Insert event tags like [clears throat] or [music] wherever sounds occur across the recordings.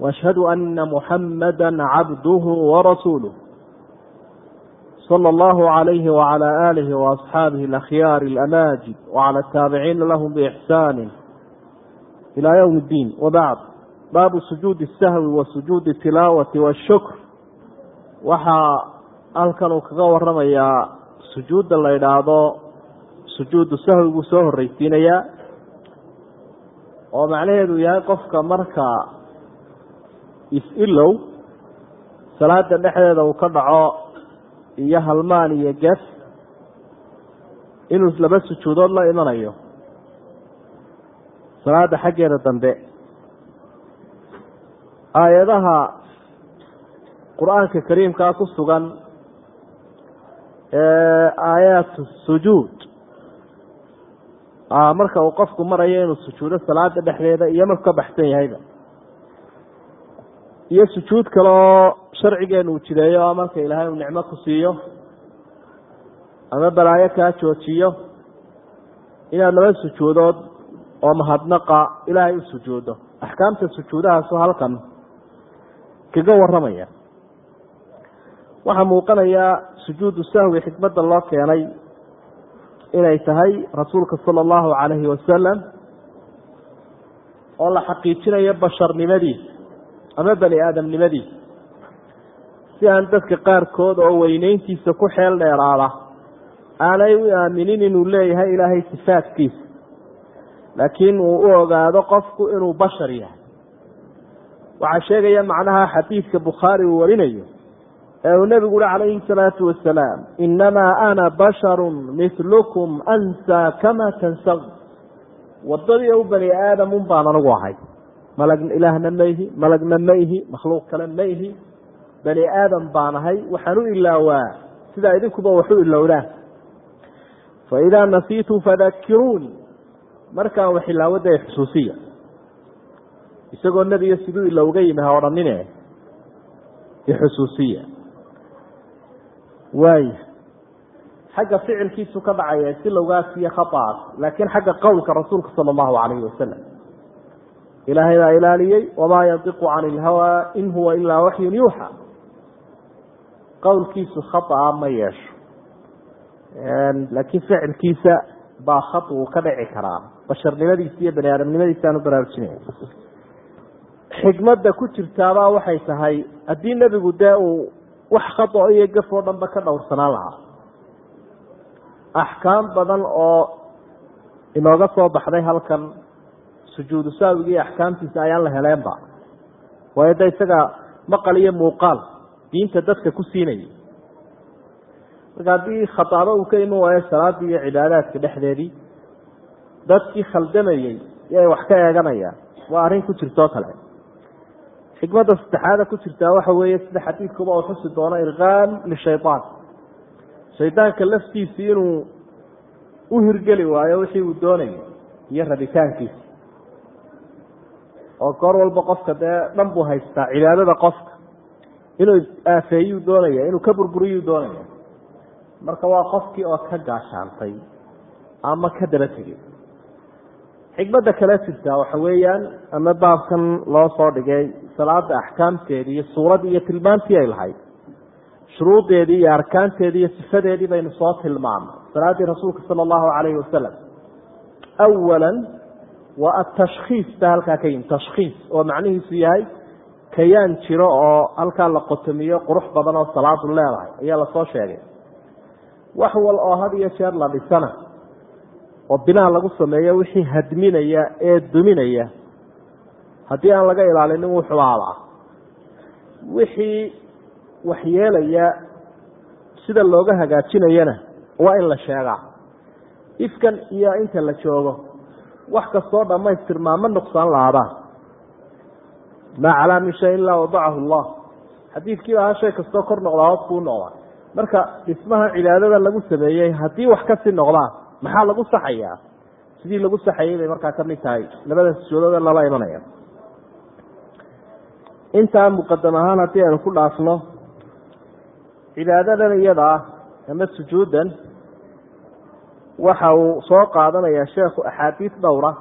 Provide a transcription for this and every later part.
واشهد ان محمدا عبده ورسوله صلى الله عليه وعلى اله واصحابه الاخيار الاماجد وعلى التابعين لهم باحسان الى يوم الدين وبعد baabu sujuudi الsahwi wa sujuudi الtilaawati wالshukr waxaa halkan uu kaga waramayaa sujuudda la idhaahdo sujuudu sahwi buu soo horreysiinayaa oo macnaheedu yahay qofka marka is-ilow salaada dhexdeeda uu ka dhaco iyo halmaan iyo ges inuu laba sujuudood la imanayo salaada xaggeeda dambe. Aayadaha qur'aanka kariimkaa ku sugan ee aayaatu sujuud marka uu qofku marayo inuu sujuudo salaada dhexdeeda iyo marku ka baxsan yahayba iyo sujuud kale oo sharcigeenu uu jideeyo oo marka ilaahay uu nicmo ku siiyo ama balaayo kaa joojiyo inaad laba sujuudood oo mahadnaqa ilaahay u sujuudo. Axkaamta sujuudahaasu halkan kaga waramaya waxaa muuqanayaa sujuudu sahwi xikmadda loo keenay inay tahay rasuulka sala allahu calayhi wasalam oo la xaqiijinayo basharnimadiisa ama bani aadamnimadiisa si aan dadka qaarkood oo weyneyntiisa ku xeel dheeraada aanay u aaminin inuu leeyahay ilaahay sifaadkiisa laakiin uu u ogaado qofku inuu bashar yahay. Waxaa sheegaya macnaha xadiidka bukhaari uu warinayo ee uu nebigu uhi calayhi salaatu wasalaam inamaa ana basharun milukum ansaa kama tansaw wadadii u bani aadam un baan anigu ahay malag ilaahna ma ihi malagna ma ihi makhluuq kale ma ihi bani aadam baan ahay waxaan u ilaawaa sidaa idinkuba wax u ilowdaan fa idaa nasiitu fadakiruuni markaan wax ilaawadda xusuusiya. Isagoo nebiga siduu ilowga yimi ha odhanine. Ixusuusiya waaya xagga ficilkiisu ka dhacaya silowgaas iyo khaaas laakiin xagga qowlka rasuulka sala allahu calayhi wasalam ilaahay baa ilaaliyey wamaa yantiqu can ilhawaa in huwa ilaa waxyun yuuxa. Qowlkiisu khaaa ma yeesho. Laakiin ficilkiisa baa khat uu ka dhici karaa. Basharnimadiisa iyo bani aadamnimadiisa aan u baraarujinaya xikmadda ku jirtaabaa waxay tahay haddii nebigu dee uu wax khao iyo gaf oo dhanba ka dhowrsanaan lahaa. Axkaam badan oo inooga soo baxday halkan sujuudu saawiga iyo axkaamtiisa ayaan la heleenba. Waayo de isaga maqal iyo muuqaal diinta dadka ku siinayay. Marka haddii khataabo uu ka iman waayo salaadii iyo cibaadaadka dhexdeedii dadkii khaldamayey yay wax ka eeganayaan waa arrin ku jirtoo kale. Xikmadda saddexaada ku jirtaa waxa weeye sida xadiidkuba uu xusi doono ilqaan lishayaan shaydaanka laftiisii inuu u hirgeli waayo wixii uu doonayay iyo rabitaankiisa oo goor walba qofka dee dhan buu haystaa cibaadada qofka. Inuu aafeeyuu doonaya inuu ka burburiyuu doonaya. Marka waa qofkii oo ka gaashaantay ama ka daba tegay. Xikmadda kale jirtaa waxa weeyaan ama baabkan loo soo dhigay salaada axkaamteedii iyo suuradii iyo tilmaantii ay lahayd. Shuruudeedii iyo arkaanteedii iyo sifadeedii baynu soo tilmaamay salaaddii rasuulka sala allahu calayhi wasalam awala waa atashkhiis ba halkaa ka yimi tashkhiis oo macnihiisu yahay kayaan jiro oo halkaa la qotomiyo qurux badan oo salaadu leedahay ayaa la soo sheegay. Wax wal oo had iyo jeer la dhisana oo binaa lagu sameeyo wixii hadminaya ee duminaya haddii aan laga ilaalinin wuu xubaabaa wixii waxyeelaya sida looga hagaajinayana waa in la sheegaa. Ifkan iyo inta la joogo wax kastoo dhammaystirmaa ma nuqsaan lahaadaan maa calaa min shay ilaa wadacahu allah. Xadiidkiiba ahaa shay kastoo kor noqdaa hoos kuu noqdaa. Marka dhismaha cibaadada lagu sameeyey haddii wax ka sii noqdaan maxaa lagu saxayaa? Sidii lagu saxayay bay markaa ka mid tahay. Labada sujuudood lala imanaya. Intaa muqadam ahaan haddii aynu ku dhaafno cibaadadan iyada ah ama sujuudan waxa uu soo qaadanayaa sheekhu axaadiis dhowra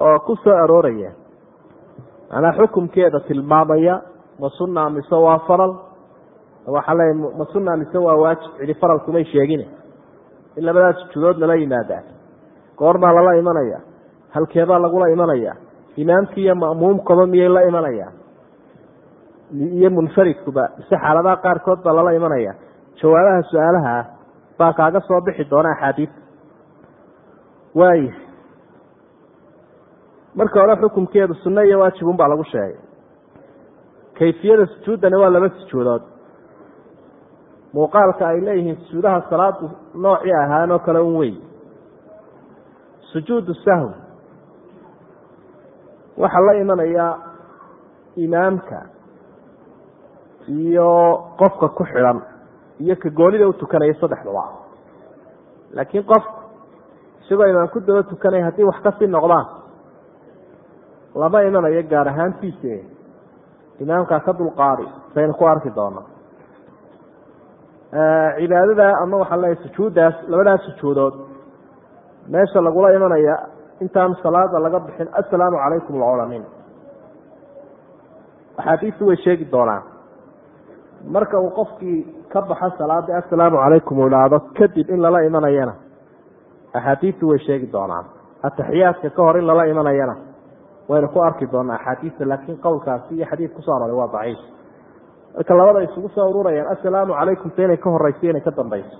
oo ku soo arooraya. Manaa xukumkeeda tilmaamaya ma sunna mise waa faral? Waxaa leeya ma sunna mise waa waajib? Cidi faral kumay sheegine. In labadaas sujuudood lala yimaadaa. Goormaa lala imanaya. Halkeebaa lagula imanaya. Imaamkii iyo ma'muumkaba miyay la imanaya? Iyo munfaridkuba mise xaaladaha qaarkood baa lala imanaya. Jawaabaha su'aalaha baa kaaga soo bixi doona axaadiista waaya marka hore xukumkeedu sunno iyo waajibun baa lagu sheegay. Kayfiyada sujuuddani waa laba sujuudood. Muuqaalka ay leeyihiin sujuudaha salaadu noocii ahaanoo kale un wey sujuudu sahwi waxaa la imanayaa imaamka iyo qofka ku xidhan iyo ka goonida u tukanaya saddexduba laakiin qofku isagoo imaam ku daba tukanaya haddii wax ka sii noqdaan lama imanayo gaar ahaantiise imaamkaa ka dulqaadi saynu ku arki doono cibaadada ama waxaa leeyahy sujuuddaas labadaas sujuudood meesha lagula imanaya intaan salaada laga bixin assalaamu calaykum la odhanin axaadiistu way sheegi doonaan. Marka uu qofkii ka baxo salaada assalaamu calaykum uu idhaahdo kadib in lala imanayana. Axaadiistu way sheegi doonaan. Ataxiyaadka ka hor in lala imanayana. Waynu ku arki doonaa axaadiista laakiin qowlkaasi iyo xadiid ku soo aroray waa daciif. Marka labada isugu soo ururayaan assalaamu calaykum ta inay ka horeyso inay ka dambeyso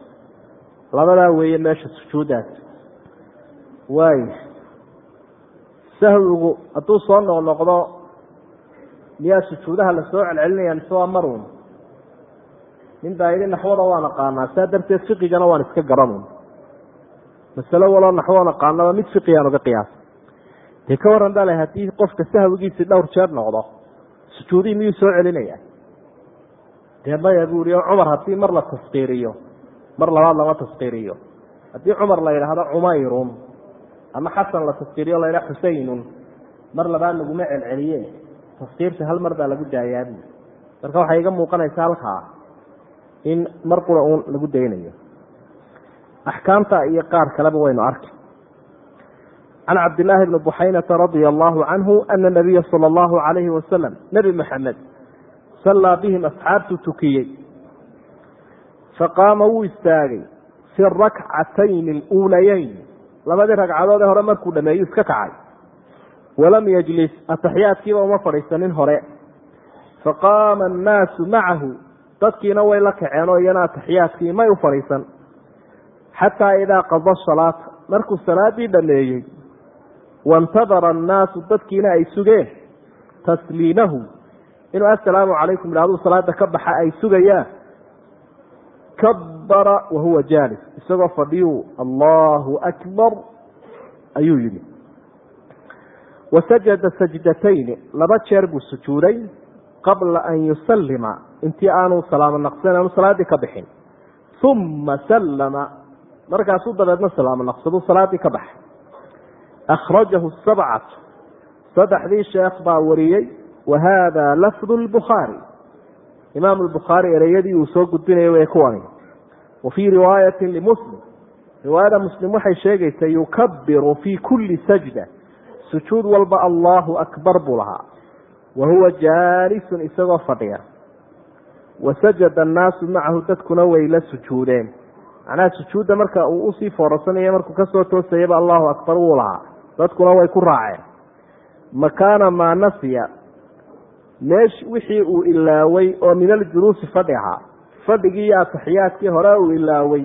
labadaa weeye meesha sujuuddaas waay sahwigu hadduu soo noqnoqdo miyaa sujuudaha la soo celcelinaya mise waa marun nin baa yidhi naxwada waan aqaanaa saa darteed fiqigana waan iska garanun masalo waloo naxwo aqaanaba mid fiqigaan uga qiyaasa dee ka warran baa le haddii qofka sahwigiisii dhowr jeer noqdo sujuudihii miyuu soo celinaya dee maya buu ihi cumar haddii mar la taskiiriyo mar labaad lama taskiiriyo haddii cumar la yidhaahdo cumayrun ama xasan la taskiiriyo la yidhaha xuseynun mar labaad laguma celceliye taskiirta hal mar baa lagu daayaabu marka waxay iga muuqanaysa halkaa in mar qura uun lagu daynayo. Axkaamta iyo qaar kaleba waynu arki. Can cabdillaahi bni buxaynata radia allahu canhu ana nabiya sala allahu calayhi wasalam nebi maxamed sallaa bihim asxaabtu tukiyey. Faqaama wuu istaagay fi rakcatayn aluulayeyn labadii ragcadood ee hore markuu dhameeyu iska kacay. Walam yajlis ataxiyaadkiiba uma fadhiisanin hore. Faqaama annaasu macahu dadkiina way la kaceen oo iyana ataxiyaadkii may u fadhiisan. Xataa idaa qada salaata markuu salaadii dhameeyey waintadara annaasu dadkiina ay sugeen tasliimahu inuu assalaamu calaykum idhahduu salaada ka baxa ay sugayaan kabara wahuwa jaalis. Isagoo fadhiyuu allahu akbar ayuu yidhi. Wasajada sajdatayni laba jeer buu sujuuday qabla an yusallima. Intii aanu salaamo naqsan aanu salaaddii ka bixin. Uma sallama. Markaasuu dabeedna salaamo naqsaduu salaaddii ka baxay. Akhrajahu sabcatu saddexdii sheekh baa wariyey wa hada lafdu lbukhaari imaamu lbukhaari ereyadii uu soo gudbinaya way kuwani wa fii riwaayati limuslim riwaayada muslim waxay sheegaysaa yukabiru fii kulli sajda. Sujuud walba allahu akbar buu lahaa wa huwa jaalisun isagoo fadhiya. Wasajada annaasu macahu dadkuna way la sujuudeen. Macnaha sujuudda marka uu u sii foorarsanaya markuu ka soo toosayaba allahu akbar wuu lahaa. Dadkuna way ku raaceen. Makaana maa nasiya. Meesh wixii uu ilaaway oo min aljuluusi fadhi ahaa. Fadhigii iyo ataxiyaadkii hore uu ilaaway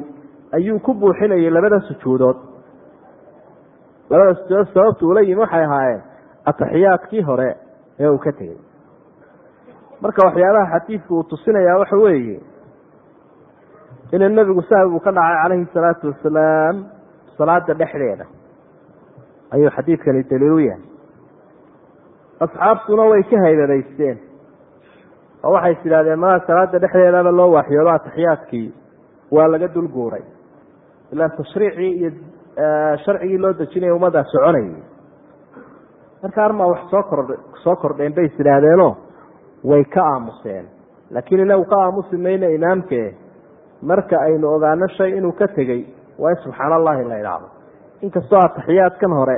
ayuu ku buuxinayay labada sujuudood. Labada sujuudood sababtu ula yimi waxay ahaayeen ataxiyaadkii hore ee uu ka tegey. Marka waxyaabaha xadiidku uu tusinayaa waxa weeye inuu nebigu sahwigu ka dhacay calayhi salaatu wasalaam salaada dhexdeeda. Ayuu xadiidkani daliil u yahay. Asxaabtuna way ka haybadaysteen. Oo waxay is idhahdeen maa salaada dhexdeedaba loo waaxyoodo ataxiyaadkii waa laga dul guuray. Ilaa tashriicii iyo sharcigii loo dejinaya ummaddaa soconayay marka armaa wax soo kordh soo kordheen bay is idhaahdeenoo way ka aamuseen. Laakiin inagu ka aamusi mayno imaamke marka aynu ogaano shay inuu ka tegey waa in subxaan allahi la idhaahdo inkastoo ataxiyaadkan hore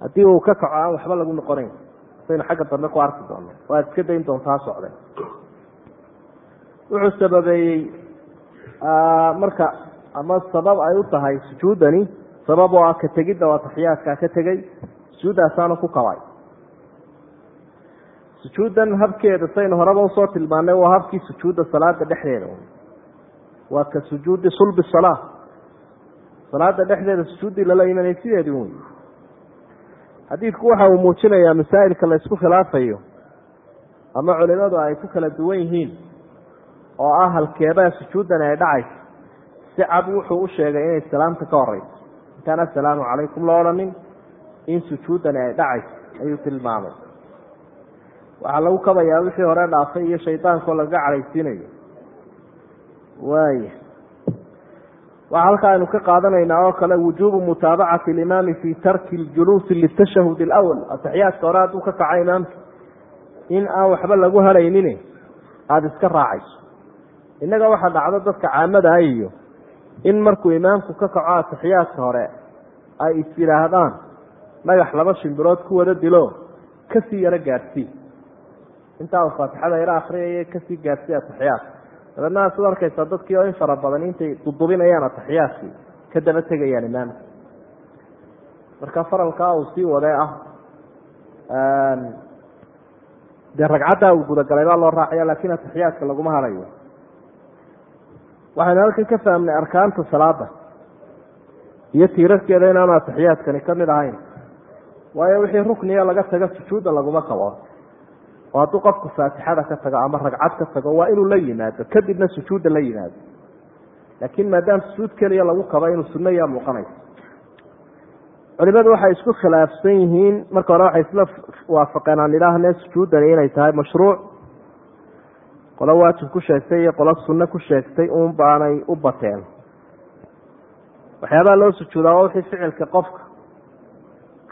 haddii uu ka kaco aan waxba lagu noqonayn saynu xagga dambe ku arki doono waad iska dayn doontaa socday. Wuxuu sababeeyey marka ama sabab ay u tahay sujuudani sabab oo ah ka tegidda oo ataxiyaadkaa ka tegey sujuuddaasaanu ku kabay sujuuddan habkeeda saynu horeba u soo tilmaanay waa habkii sujuudda salaada dhexdeeda. Waa ka sujuudi sulbi salaa salaada dhexdeeda sujuuddii lala imanay sideedii wey xadiidku waxa uu muujinayaa masaa'ilka la ysku khilaafayo ama culimadu ay ku kala duwan yihiin oo ah halkeebaa sujuuddani ay dhacayso si cad wuxuu u sheegay inay salaamta ka horeyso intaan assalaamu calaykum la odhanin in sujuuddani ay dhacayso ayuu tilmaamay. Waxaa lagu kabayaa wixii hore dhaafay iyo shaydaankaoo lagaga cadhaysiinayo waaya waxaa halkaa aynu ka qaadanaynaa oo kale wujuubu mutaabacati alimaami fi tarki ljuluusi litashahud alawal ataxiyaadka hore hadduu ka kaco imaamka in aan waxba lagu haraynin aada iska raacayso. Innaga waxaa dhacdo dadka caamada iyo in markuu imaamku ka kaco ataxiyaadka hore ay is yidhaahdaan dhagax laba shimbirood ku wada dilo ka sii yaro gaadhsii intaa uu faatixada yaro akriyaya ka sii gaadhsii ataxiyaadka dabeedna aad arkaysaa dadkii oo in fara badan intay dudubinayaan ataxiyaadkii ka daba tegayaan imaamka marka faralkaa uu sii wadee ah dee ragcaddaa uu gudagalay baa loo raacaya laakiin ataxiyaadka laguma harayo waxaynu halkan ka fahmnay arkaanta salaada iyo tiirarkeeda inaanu ataxiyaadkani ka mid ahayn waayo wixii rukniga laga tago sujuudda laguma kabo oo hadduu qofku faatixada ka tago ama ragcad ka tago waa inuu la yimaado. Kadibna sujuudda la yimaado. Laakiin maadaama sujuud keliya lagu kaba inuu sunno yaa muuqanayso culimadu waxay isku khilaafsan yihiin. Marka hore waxay isla waafaqeen aan idhaahne sujuuddani inay tahay mashruuc. Qolo waajib ku sheegtay iyo qolo sunno ku sheegtay uun baanay u bateen. Waxyaabaha loo sujuudaa waa wixii ficilka qofka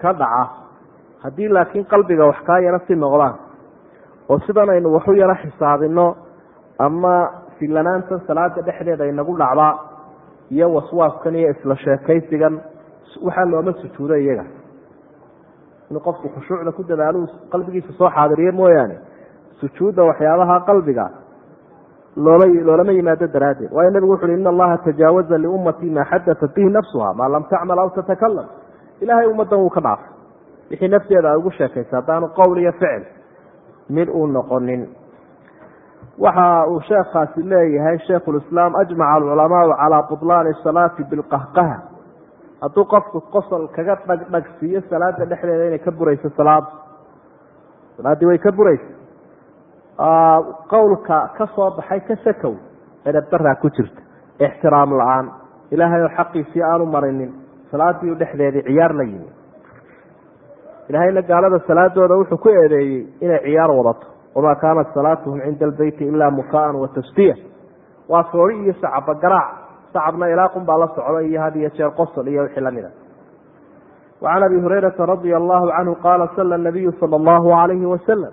ka dhaca haddii laakiin qalbiga wax kaa yaro si noqdaan oo sidan aynu waxu yaro xisaabino ama filanaantan salaada dhexdeeda inagu dhacdaa iyo waswaafkan iyo isla sheekaysigan waxaa looma sujuudo iyaga. Inuu qofku khushuucda ku dadaalo qalbigiisa soo xaadiriyo mooyaane sujuudda waxyaabaha qalbiga loola loolama yimaado daraaddeed. Waayo nabigu wuxu uhi in allaha tajaawaza liummatii maa xadatat bihi nafsuha maa lam tacmal aw tatakalam ilaahay ummaddan wuu ka dhaafay wixii nafteeda ay ugu sheekaysa haddaanu qowl iyo ficil mid uu noqonin. Waxa uu sheekhaasi leeyahay shaikhulislaam ajmaca alculamaau calaa butlaani salaati bilqahqaha. Hadduu qofku qosol kaga dhagdhagsiiyo salaada dhexdeeda inay ka burayso salaada salaaddii way ka buraysa. Qowlka ka soo baxay ka sakow edabdaraa ku jirta. Ixtiraam la'aan. Ilaahay oo xaqiisii aanu marinin salaadii u dhexdeedii ciyaar la yimi. Ilaahayna gaalada salaadooda wuxuu ku eedeeyey inay ciyaar wadato. Wamaa kaanat salaatuhum cinda albeyti ilaa mukaan wa tasdiya waa foori iyo sacaba garaac. Sacabna ilaaqun baa la socda iyo had iyo jeer qosol iyo wixii lamida wacan abi hurayrata radia allahu canhu qaala sala nabiyu sala allahu alayhi wasalam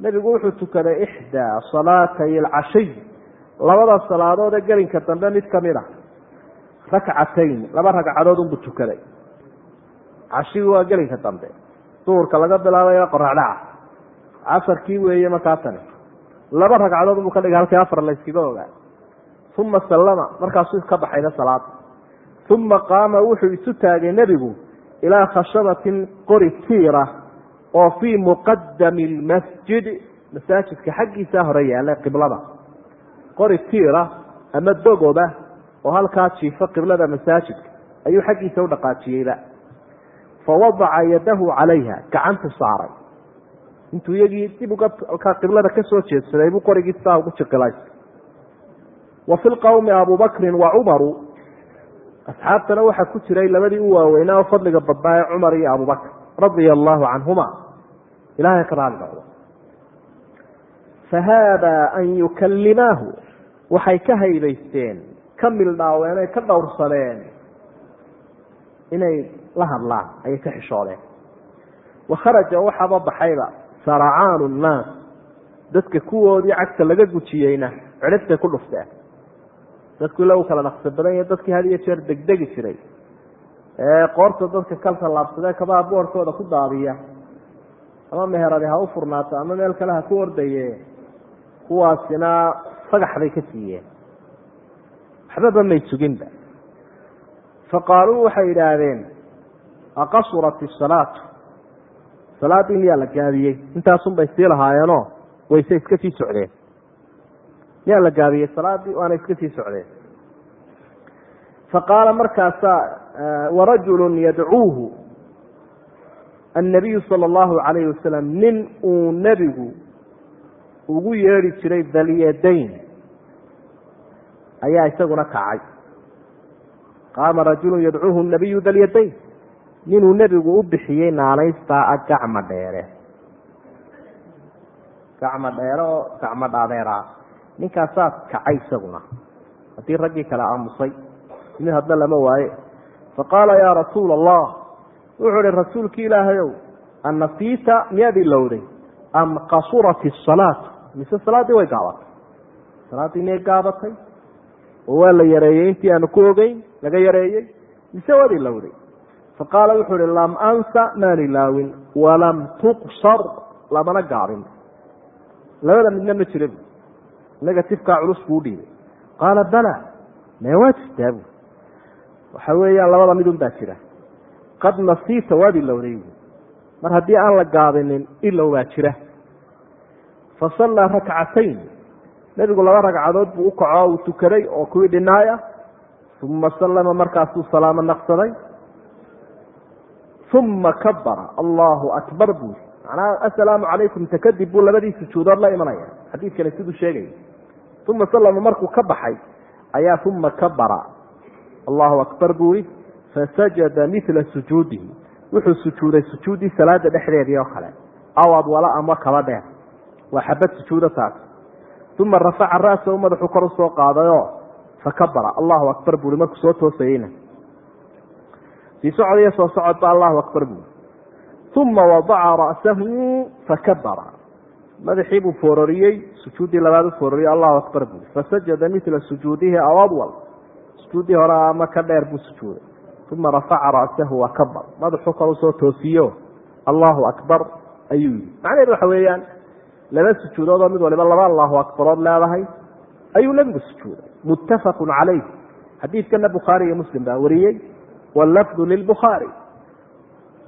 nebigu wuxuu tukaday ixdaa salaatay alcashiy labada salaadood ee gelinka dambe mid ka mid a rakcatayn laba ragcadood unbuu tukaday. Cashigu waa gelinka dambe. Duhurka laga bilaabaya qoraxdhaca casarkii weeye markaasani laba ragcadood unbuu ka dhigay halkii afar layskaga ogaa. Uma sallama markaasuu ka baxayna salaada uma qaama wuxuu isu taagay nebigu ilaa khashabatin qori tiira oo fii muqadami lmasjid masaajidka xaggiisaa hore yaalla qiblada. Qori tiira ama dogoba oo halkaa jiifo qiblada masaajidka ayuu xaggiisa u dhaqaajiyeyba. Fawadaca yadahu calayha gacantu saaray. Intuu iyagii dib qiblada ka soo jeedsaday buu qorigii saa ugu jiqilay wa fi lqowmi abubakrin wa cumaru asxaabtana waxaa ku jiray labadii u waaweynaa oo fadliga badnaa ee cumar iyo abubakr radia allahu canhuma ilahay ka noqdo. Fahaabaa an yukallimaahu waxay ka haybaysteen ka mildhaaweenay ka dhowrsadeen. Inay la hadlaan ayay ka xishoodeen. Wa kharaja waxaaba baxayba saracaanu nnaas. Dadka kuwoodii cagta laga gujiyeyna cidhibtay ku dhufteen. Dadku ila u kala naqsa badan yahe dadkii had iyo jeer degdegi jiray. Ee qoorta dadka kalta laabsadee kabaha boorkooda ku daadiya ama meheradi ha u furnaato ama meel kale ha ku ordaye kuwaasina fagax bay ka siiyeen waxbaba may suginba faqaaluu waxay yidhaahdeen aqasurat isalaatu salaaddii miyaa la gaabiyey. Intaasun bay sii lahaayeenoo wayse iska sii socdeen. Miyaa la gaabiyey salaaddii waana iska sii socdeen. Faqaala markaasaa warajulu yadcuuhu. Annabiyu sala allahu calayhi wasalam nin uu nebigu ugu yeedhi jiray dalyadayn ayaa isaguna kacay. Qaama rajulu yadcuuhu nabiyu dalyadayn ninuu nebigu u bixiyey naanaystaa a gacma dheere. Gacma dheere oo gacmo dhaadeeraa ninkaasaa kacay isaguna. Haddii raggii kale aamusay mid hadna lama waaye. Faqaala yaa rasuula allah wuxuu ihi rasuulki ilaahayow annasiita miyaad ilowday? Am qasurat isalaatu mise salaaddii way gaabatay? Salaaddii miyay gaabatay oo waa la yareeyey intii aanu ku ogeyn laga yareeyey mise waad ilowday faqaala wuxuu ihi lam ansa maan ilaawin walam tuqsar lamana gaabin labada midna ma jira bu negatifkaa culus buu udhiibay qaala bala mee waa jirtaa bu waxa weeyaan labada midun baa jira. Qad nasiita waad ilowday mar haddii aan la gaabinin ilow baa jira. Fasallaa rakcatayn nebigu laba ragcadood buu u kaco uu tukaday oo kuwii dhinaaya uma sallama markaasuu salaamo naqsaday. Uma kabara allahu akbar buu macnaha assalaamu calaykum takadib buu labadii sujuudood la imanaya. Xadiidkani siduu sheegaya uma sallama markuu ka baxay ayaa uma kabara allahu akbar buu yihi fasajada mila sujuudihi. Wuxuu sujuuday sujuuddii salaada dhexdeedii oo kale. Aw adwala ama kaba dheer. Waa xabad sujuudo taas uma rafaca ra'sahu madaxuu kor u soo qaadayoo fakabara allahu akbar buui markuu soo toosayeyna sii socod iyo soo socod ba allahu akbar buui uma wadaca ra'sahu fakabara madaxii buu foororiyey sujuuddii labaad u foororiyey allahu akbar buui fasajada mila sujuudihi aw adwal sujuuddii hore ama ka dheer buu sujuuday uma rafaca ra'sahu wakabar madaxuu kor u soo toosiyo allahu akbar ayuu yihi macnaheedu waxa weeyaan laba sujuudoodoo mid waliba laba allahu akbarood leedahay ayuu nebigu sujuuday. Muttafaqun calayh xadiidkana bukhaari iyo muslim baa wariyey. Wallafdu lilbukhaari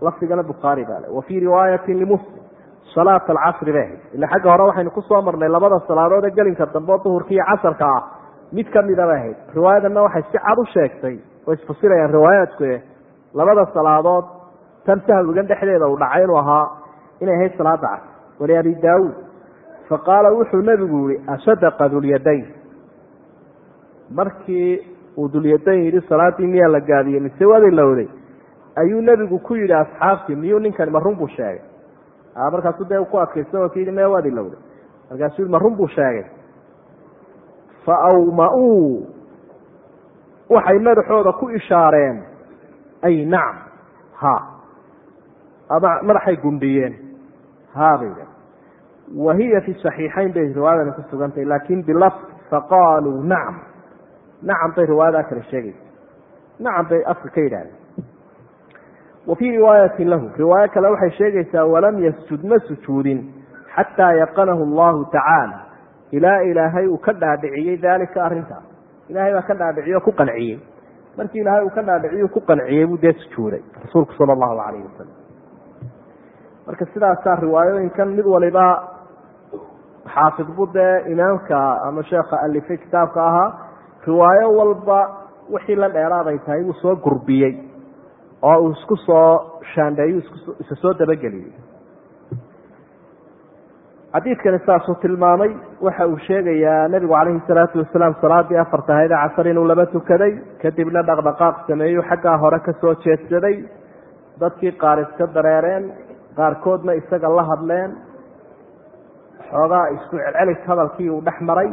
lafdigana bukhaari baa le wa fii riwaayati limuslim salaat alcasri ahayd. Ila xagga hore waxaynu ku soo marnay labada salaadood ee gelinka dambe oo duhurka iyo casarka ah mid kamida bay ahayd. Riwaayadana waxay si cad u sheegtay way isfasirayaan riwaayaadku labada salaadood tan sahwigan dhexdeeda uu dhacay inuu ahaa inay ahayd salaada cas wali abi daawuud faqaala wuxuu nebigu yihi asadaqa dulyadayn? Markii uu dulyadayn yidhi salaaddii miyaa la gaabiyey mise waad ilowday ayuu nebigu ku yidhi asxaabtii miyuu ninkani ma run buu sheegay? Markaasu dee ku adkaysta oo kuyidhi maya waad ilowday markaasuu yii ma run buu sheegay. Fa awma-uu waxay madaxooda ku ishaareen. Ay nacam ha madaxay gundhiyeen haabay wa hiya fi saxiixayn bay riwaayadani ku sugantay laakin bilafd faqaaluu nacam. Nacam bay riwaayadaa kale sheegaysa. Nacam bay afka ka yidhahdeen. Wa fii riwaayatin lahu riwaayo kale waxay sheegaysaa walam yasjud ma sujuudin xataa yaqanahu allahu tacaala. Ilaa ilaahay uu ka dhaadhiciyey daalika arrintaas ilahay baa ka dhaadhiciyo ku qanciyey. Markii ilaahay uu ka dhaadhiciyo ku qanciyey buu dee sujuuday rasuulku sala allahu calayhi wasalam marka sidaasaa riwaayooyinkan mid waliba xaafid bu dee imaamka ama sheekha alifay kitaabka ahaa riwaayo walba wixii la dheeraaday tahay wuu soo gurbiyey oo uu isku soo shaandheeyu isa soo dabageliyey. Xadiidkani saasuu tilmaamay waxa uu sheegayaa nebigu calayhi salaatu wasalaam salaadii afarta ahayd ee casar inuu laba tukaday kadibna dhaqdhaqaaq sameeyu xaggaa hore ka soo jeedsaday dadkii qaar iska dareereen qaarkoodna isaga la hadleen xoogaa isku celcelis hadalkii uu dhex maray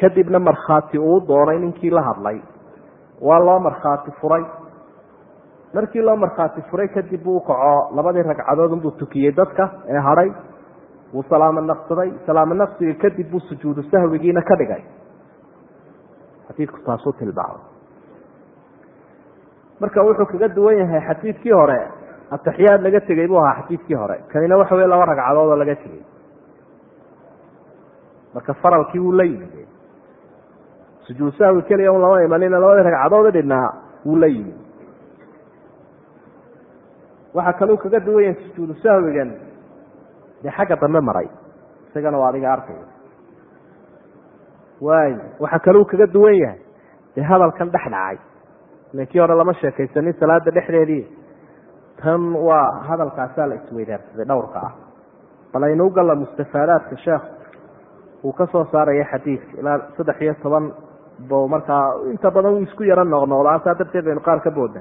kadibna markhaati uu doonay ninkii la hadlay. Waa loo markhaati furay. Markii loo markhaati furay kadib buu ukaco labadii ragcadood unbuu tukiyey dadka ee hadhay. Wuu salaamo naqsaday. Salaamo naqsiga kadib buu sujuudu sahwigiina ka dhigay. Xadiidku taasuu tilmaamay. Marka wuxuu kaga duwan yahay xadiidkii hore ataxiyaad laga tegey buu ahaa xadiidkii hore. Kanina waxa wey laba ragcadood oo laga tegey marka faralkii wuu la yimid. Sujuud sahwi keliya un lama imanina labadii ragcadood dhinaa wuu la yimid. Waxaa kaluu kaga duwan yahay sujuudu sahwigan dee xagga dambe maray. Isagana waa adiga arkaya waayo waxaa kaluu kaga duwan yahay dee hadalkan dhex dhacay. Ila kii hore lama sheekaysanin salaada dhexdeedii tan waa hadalkaasaa la isweydaarsaday dhowrka ah. Bal aynuu galla mustafaadaadka sheekh uu ka soo saaraya xadiidka. Ilaa saddex iyo toban bo markaa inta badan wuu isku yaro noqnoqdaa saa darteed baynu qaar ka booda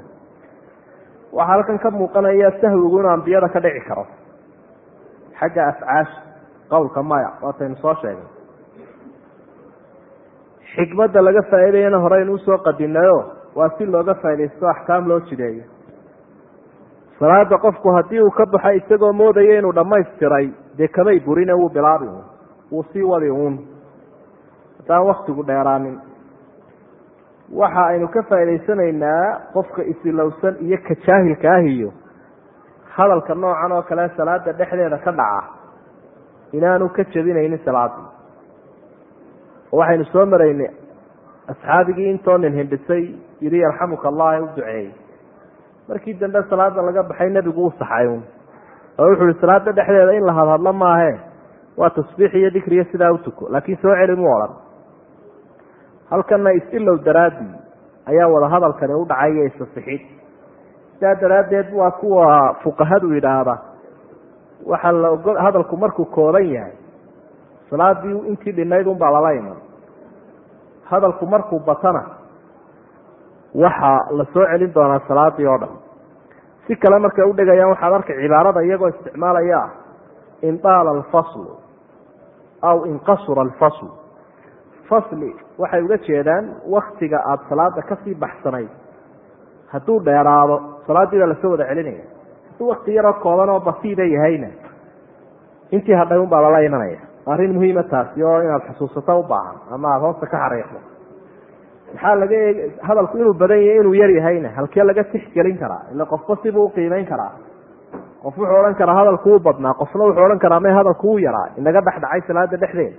waxaa halkan ka muuqanaya sahwigu inuu ambiyada ka dhici karo. Xagga afcaasha qowlka maya waataynu soo sheegay xikmadda laga faa'iidayana horeynu u soo qadinayo waa si looga faaidaysto axkaam loo jideeyo. Salaada qofku haddii uu ka baxo isagoo moodaya inuu dhammaystiray dee kamay burine wuu bilaabi wuu sii wadi uun. Haddaan waktigu dheeraanin. Waxa aynu ka faa'idaysanaynaa qofka isilowsan iyo ka jaahilka ah iyo hadalka noocan oo kale salaada dhexdeeda ka dhaca inaanu ka jebinaynin salaadii waxaynu soo maraynay asxaabigii intoo nin hindhisay yidhi yarxamuka allah u duceeyey markii dambe salaada laga baxay nebigu u saxay un oo wuxu uhi salaada dhexdeeda in la hadhadlo maahe waa tasbiix iyo dikriyo sidaa u tuko laakiin soo celi mu odhan halkana is-ilow daraadii ayaa wada hadalkani u dhacay iyo isasixid sidaa daraaddeed waa kuwa fuqahadu yidhaahda waxaa la hadalku markuu kooban yahay salaadii intii dhinayd unbaa lala iman. Hadalku markuu batana waxaa la soo celin doonaa salaadii oo dhan. Si kale markay udhigayaan waxaad arkay cibaarada iyagoo isticmaalaya ah in alfaslu aw in qasura alfaslu. Fasli waxay uga jeedaan waktiga aada salaada ka sii baxsanayd. Hadduu dheeraado salaaddii baa la soo wada celinaya. Hadduu wakti yaroo kooban oo basiida yahayna intii hadhay un baa lala imanaya. Arrin muhiima taasi oo inaad xusuusato u baahan ama aada hoosta ka xariiqdo maxaa laga eeg hadalku inuu badan yahay inuu yar yahayna halkee laga tixgelin karaa ila qofba sibuu uqiimeyn karaa qof wuxuu odhan karaa hadalku u badnaa qofna wuxuu odhan karaa may hadalku u yaraa inaga dhex dhacay salaada dhexdeeda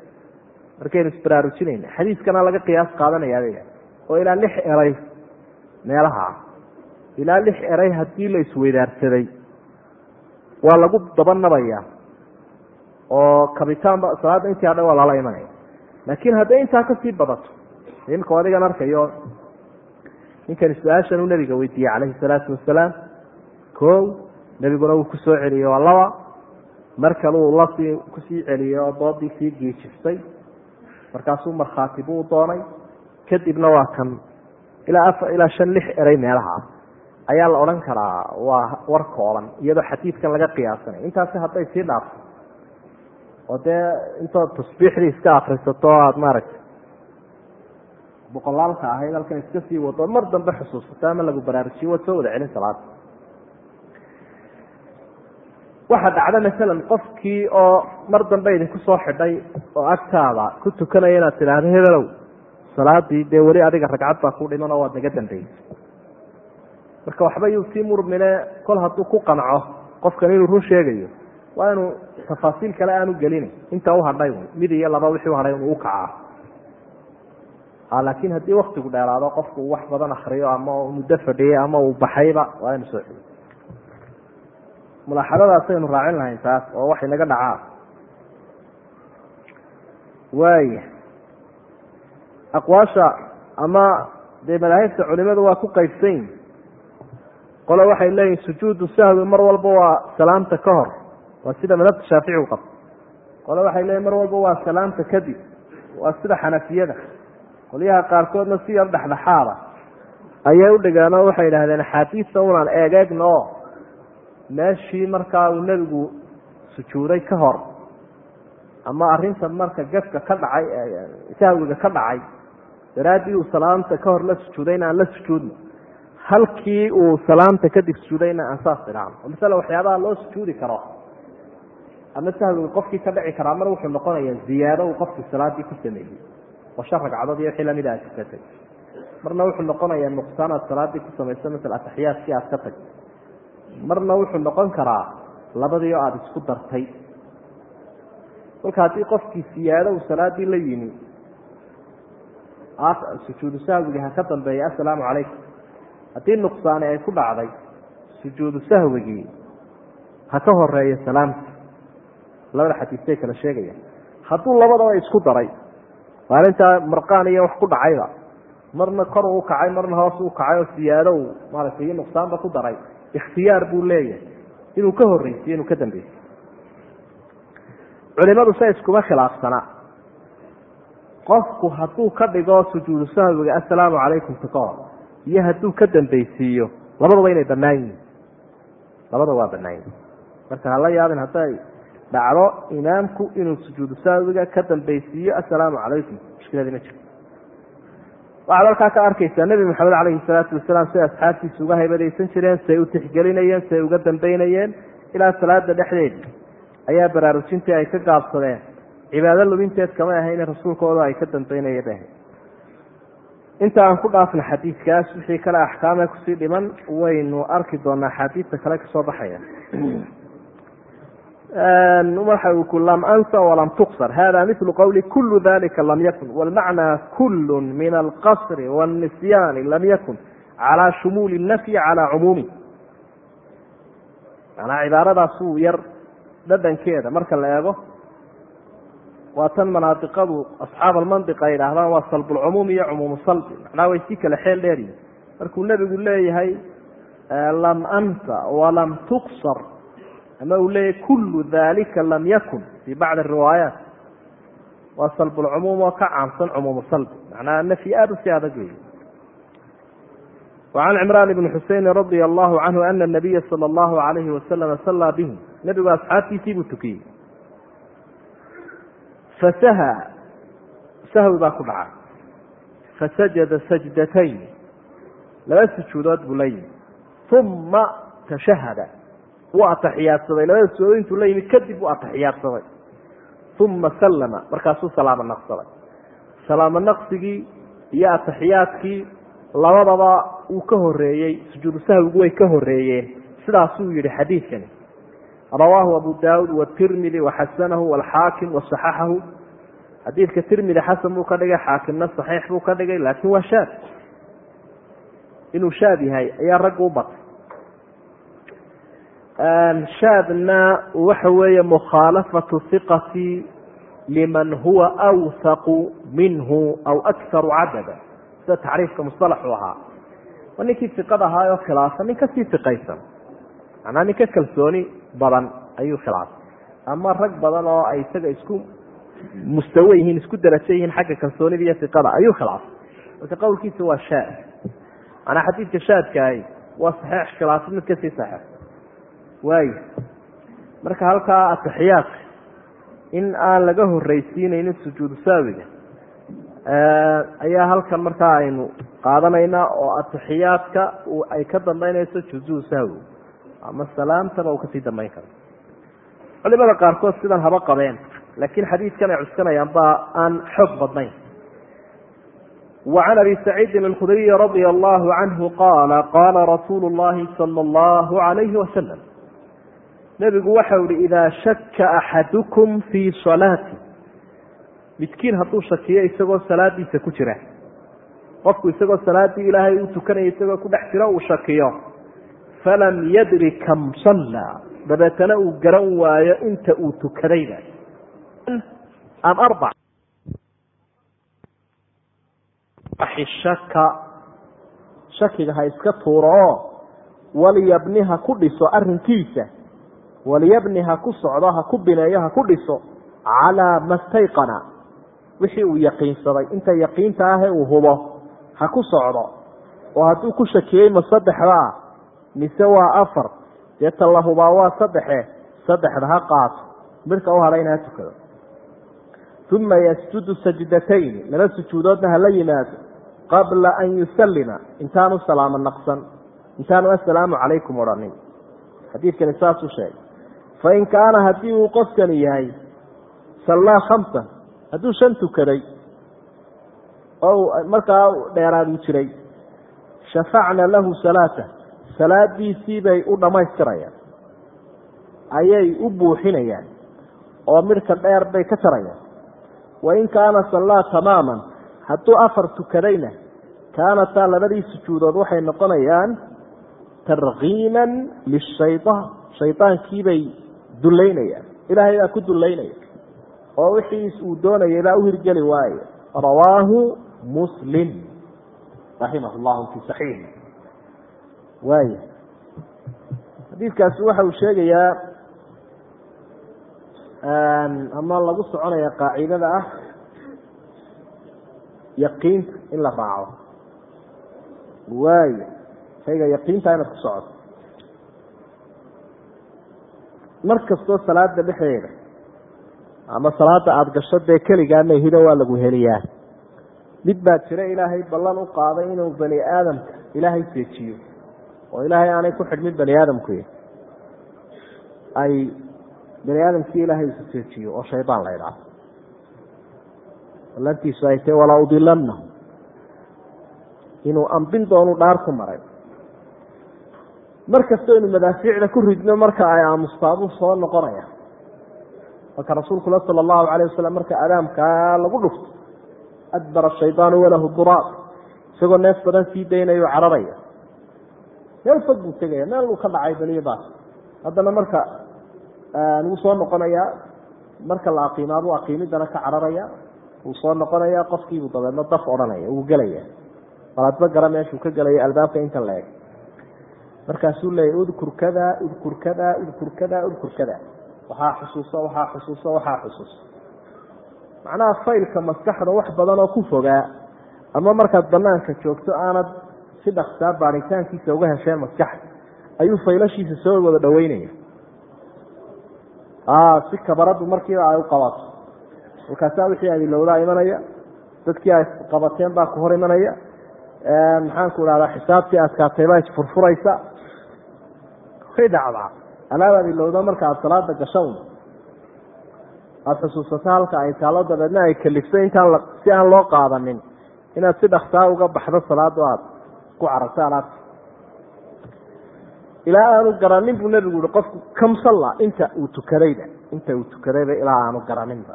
markaynu isbaraarujinayna xadiiskana laga qiyaas qaadanaya adiga. Oo ilaa lix eray meelaha ilaa lix eray haddii la isweydaarsaday. Waa lagu dabanabaya oo kabitaanba salaada intii hadha waa lala imanaya. Laakiin hadday intaa ka sii badato imika adigan arkayo ninkani su'aashan uu nabiga weydiiyey calayhi salaatu wasalaam ko nebiguna uu ku soo celiyey waa laba. Mar kale uu la sii ku sii celiyey oo doodii sii giijistay markaasuu markhaati buu doonay. Kadibna waa kan ilaa afar ilaa shan lix eray meelaha ah. Ayaa la odhan karaa waa war kooban iyadoo xadiidkan laga qiyaasanay. Intaasi hadday sii dhaafto oo dee intood tasbiixdii iska akrisato aada maaragtay. Boqolaalka ahayd halkan iska sii wado. Mar dambe xusuusato ama lagu baraarujiyo waad soo wada celin salaada waxaa dhacda masalan qofkii oo mar dambe idinku soo xidhay oo agtaada ku tukanaya inaad tidhaahdo hebelow salaadii dee weli adiga ragcad baa ku dhiman oo waad naga dambeysay marka waxba yuu sii murmine kol hadduu ku qanco qofkan inuu run sheegayo waa inuu tafaasiil kale aanu gelin inta u hadhay mid iyo laba wixii u hadhay inuu ukacaa laakiin haddii waktigu dheeraado qofku uu wax badan akriyo ama muddo fadhiyey ama uu baxayba waa inu soo celiyo mulaaxadadaasaynu raacin lahayn taas oo waxay naga dhacaa waaya aqwaasha ama dee madaahibta culimadu waa ku qaybsan yihiin qole waxay leeyihiin sujuudu sahwi mar walba waa salaamta ka hor. Waa sida madhabta shaafici u qabto. Qole waxay leeyihiin mar walba waa salaamta kadib waa sida xanafiyada. Qolyaha qaarkoodna si yar dhexdhexaada ayay u dhigeen oo waxay idhahdeen axaadiista unaan eegeegna oo meeshii markaa uu nebigu sujuuday ka hor ama arrinta marka gafka ka dhacay sahwiga ka dhacay daraaddii uu salaamta ka hor la sujuudayna aan la sujuudno halkii uu salaamta kadib sujuudayna aan saas idhaahno masale waxyaabaha loo sujuudi karo. Ama sahwiga qofkii ka dhici karaa mar wuxuu noqonaya ziyaado uu qofkii salaadii ku sameeyey. Oo shan ragcadood iyo wixii la mid aad tukatay marna wuxuu noqonayaa nuqsaan aad salaadii ku samayso masal ataxiyaadkii aad ka tagtay marna wuxuu noqon karaa labadii oo aada isku dartay. Kolka haddii qofkii siyaado uu salaadii la yimi sujuudu sahwigii ha ka dambeeya assalaamu calaykum. Haddii nuqsaani ay ku dhacday sujuudu sahwigii ha ka horeeyo salaamta. Labada xadiistay kala sheegayaan. Hadduu labadaba isku daray maalintaa marqaan iyo wax ku dhacayba. Marna kor uu kacay marna hoos u kacay oo siyaado uu maaragtay iyo nuqsaanba ku daray ikhtiyaar buu leeyahay inuu ka horreysiyo inuu ka dambeysiyo culimadu se iskuma khilaafsana qofku hadduu ka dhigo sujuudu sahwiga assalaamu calaykum hor iyo hadduu ka dambeysiiyo labadaba inay bannaan yihiin labadaba waa bannaan yihiin marka hala yaabin hadday dhacdo imaamku inuu sujuudu sahwiga ka dambeysiiyo assalaamu calaykum mushkiladii ma jirto waxaad halkaa ka arkaysaa nebi maxamed calayhi salaatu wasalaam siay asxaabtiisa uga haybadaysan jireen siay u tixgelinayeen siay uga dambeynayeen ilaa salaada dhexdeeda ayaa baraarujintii ay ka gaabsadeen. Cibaado lubinteed kama ahayne rasuulkooda ay ka dambeynaya bay ahayd inta aan ku dhaafna xadiidkaas wixii kale axkaame ku sii dhiman waynu arki doonaa xaadiidta kale ka soo baxaya Ehm, waxa uu ku lam ansa walam tuqsar. Hada milu qawli kulu dalika lam yakun. Wlmacna kulu min alqasri wاnisyaani lam yakun. Calaa shumuuli nafyi calaa cumuumi manaa cibaaradaasuu yar dhadhankeeda. Marka la eego waa tan manaadiqadu asxaab almandiq yidhaahdaan waa salbulcumuum iyo cumuumu salbi. Macnaa way si kale xeel dheeryihin markuu nebigu leeyahay ehm, lam anta walam tuqsar ama uu leeyahy kullu dalika lam yakun fii bacdi ariwaayaat waa salb ulcumuum oo ka caamsan cumuumu salbi macnaha nafyi aada u sii adag weeye wacan cimraan ibni xuseyni radia allahu canhu ana anabiya sala allahu alayhi wasalama sallaa bihim nebigu asxaabtiisii buu tukiyey fasaha sahwi baa ku dhacay fasajada sajdatayn laba sujuudood buu la yimi uma tashahada wuu ataxiyaadsaday labada sujuudood intuu la yimi kadib wuu ataxiyaadsaday ثuma slma markaasuu salaamo naqsaday. Salaamo naqsigii iyo ataxiyaadkii labadaba uu ka horeeyey sujuudu sahwigu way ka horeeyeen sidaasuu yihi xadiidkani. Rawaahu abu daud wtirmidi waxasanahu wlxaakim wasaxaxahu xadiidka tirmidi xasan buu ka dhigay xaakimna saxiix buu ka dhigay laakin waa shaad. Inuu shaad yahay ayaa ragga u batay shaadna waxa weeye mukhaalafatu hiqati liman huwa awhaqu minhu aw akharu cadada sida tacriifka musalaxu ahaa. Waa ninkii iqad ahaayoo khilaafa nin ka sii iqaysan macnaa nin ka kalsooni badan ayuu khilaafay ama rag badan oo ay isaga isku mustawe yihiin isku darajo yihiin xagga kalsoonida iyo iqada ayuu khilaafay marka qowlkiisa waa shaad. Manaa xadiidka shaadkaahi waa saxiix khilaafo mid ka sii saxiix waayo marka halkaa ataxiyaadka in aan laga horreysiinaynin sujuudu saawiga ayaa halkan markaa aynu qaadanaynaa oo atixiyaadka ay ka dambeynayso juzuu sahwi ama salaamtaba uu kasii dambeyn karo culimada qaarkood sidan haba qabeen laakiin xadiidkan ay cuskanayaan baa aan xoog badnayn وعn abi سacيidi الkhdriي radي الlه عanه qاla qاla rasuul الlahi slى الlه عalyه وasلم nebigu waxau ihi idaa shaka axadukum fii salaati. Midkiin hadduu shakiyo isagoo salaadiisa ku jira. Qofku isagoo salaadii ilaahay uu tukanaya isagoo ku dhex jiro uu shakiyo. Falam yadri kam sallaa dabeetana uu garan waayo inta uu tukadayba am arba. Shaka shakiga ha iska tuuro. Oo walyabni ha ku dhiso arinkiisa walyabni ha ku socdo ha ku bineeyo ha ku dhiso calaa ma stayqana wixii uu yaqiinsaday inta yaqiinta ahe uu hubo ha ku socdo. Oo hadduu ku shakiyey ma saddexdaa? Mise waa afar? Dee ta la hubaa waa saddexe? Saddexda ha qaato. Midka u hadhayna ha tukado. Uma yasjudu sajdatayni laba sujuudoodna hala yimaado. Qabla an yusallima. Intaanu salaamo naqsan. Intaanu assalaamu calaykum odhanin. Xadiidkani saasuu sheegay fain kaana haddii uu qofkani yahay sallaa khamsan hadduu shan tukaday oo markaa dheeraadu jiray shafacna lahu salaata salaadiisii bay u dhammaystirayaan ayay u buuxinayaan oo midhka dheer bay ka jarayaan wain kaana sallaa tamaaman hadduu afar tukadayna kaanataa labadii sujuudood waxay noqonayaan tarkiiman lishayaan shaydaankiibay dullaynayaan ilaahay baa ku dullaynaya. Oo wixii uu doonayay baa hirgeli waaye. Rawaahu muslim. Raximah llahu fi saxiixi waaya xadiidkaasi waxa uu sheegayaa ama lagu soconaya qaacidada ah yaqiinta in la raaco. Waaya shayga yaqiinta inaad ku socoto mar kastoo salaada dhexdeeda ama salaada aada gasho dee keligaa mayhido waa lagu heliyaa. Mid baa jira ilaahay ballan u qaaday inuu bani aadamka ilaahay seejiyo oo ilaahay aanay ku xidhmin bani aadamku ay bani aadamkii ilaahay isu seejiyo oo shaydaan la idhaahdo ballantiisu ay tahy walaa udilannahu inuu ambin doonu dhaar ku maray mar kastoo inu madaafiicda ku ridno marka ay aamustaabuu soo noqonaya. Marka rasuulkula sala allahu calayh wasalam marka adaamkaa lagu dhufto adbara shaydaanu walahu duraaq isagoo neef badan sii daynayo cararaya. Meel fog buu tegaya meel uu ka dhacay baliyadaas haddana marka wuu soo noqonayaa marka la aqiimaabuu aqiimidana ka cararaya wuu soo noqonaya qofkiibuu dabeedna daf odhanaya wuu gelaya. Balaadba gara meeshuu ka gelaya albaabka inta la eg markaasuu leeyahy udkur kada udkur kada udkur kada udkur kada waxaa xusuuso waxaa xusuuso waxaa xusuuso. Macnaha faylka maskaxda wax badan oo ku fogaa ama markaad banaanka joogto aanad si dhaksaa baaritaankiisa uga hesheen maskaxda ayuu faylashiisa soo wada dhaweynaya si kabaradu markiiba ay u qabato. Markaasaa wixii adilowdaa imanaya dadkii ay qabateen baa ku hor imanaya. Maxaanku idhahdaa xisaabtii adkaatay baa isfurfuraysa way dhacdaa alaab adilowda marka aada salaada gasho aada xusuusato halka ay taalo dabeedna ay kalifto intaan si aan loo qaadanin. Inaad si dhaksaa uga baxdo salaado aada ku cararto alaabta. Ilaa aanu garanin buu nebigu yihi qofku kam salla inta uu tukadayba inta uu tukadayba ilaa aanu garaninba.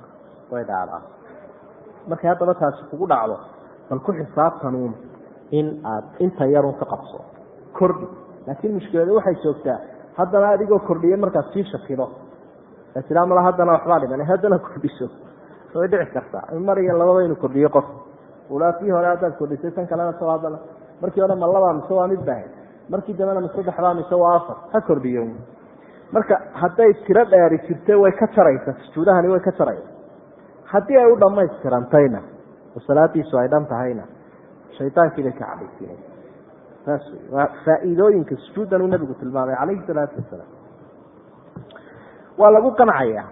Way dhacdaa. Markay haddaba taasi kugu dhacdo bal ku xisaabtanuun in aad inta yarun ka qabso. Kordhi laakiin mushkiladu waxay joogtaa haddana adigoo kordhiya markaad sii shakido. Tiraa mala haddana waxbaa dhiman haddana kordhiso. Way dhici kartaa mar iyo lababa inuu kordhiyo qof. Ulaa kii hore haddaad kordhisay tan kalena soo haddana markii hore ma labaa mise waa mid bahay markii dambena ma saddexbaa mise waa afar. Ha kordhiyo. Marka hadday tiro dheeri jirta way ka jaraysa sujuudahani way ka jaraysa haddii ay u dhammaystirantayna salaadiisu ay dhan tahayna shaytaankii bay ka wey waa faa'iidooyinka sujuuddan uu nabigu tilmaamay calayhi salaatu wasalaam waa lagu qancaya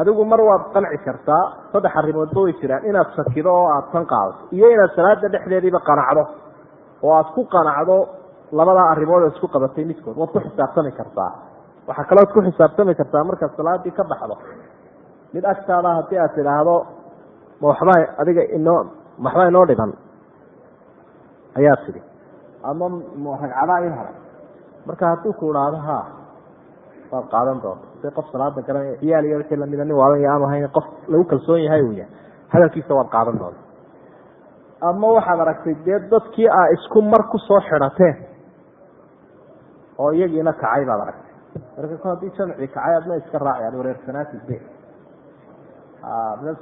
adigu mar waad qanci kartaa saddex arrimoodba way jiraan. Inaad shakido oo aada tan qaadato iyo inaad salaada dhexdeediiba qanacdo oo aada ku qanacdo labadaa arrimood oo isku qabatay midkood. Waad ku xisaabtami kartaa. Waxaa kalooad ku xisaabtami kartaa markaad salaadii ka baxdo. Mid agtaada haddii aad tidhaahdo ma waxbaa adiga inoo waxbaa inoo dhiman ayaa tidhi ama ragcadaa in haray marka hadduu ku idhaahdo ha. Waad qaadan doonta si qof salaada garanaya ciyaal iyo wixii lamida nin waadan aanu ahayn qof lagu kalsoon yahay yahay. Hadalkiisa waad qaadan doonta ama waxaad aragtay dee dadkii aa isku mar ku soo xidhateen? Oo iyagiina kacay baad aragtay. Marka ko haddii jamcii kacay adna iska raaci ad wareersanaatid be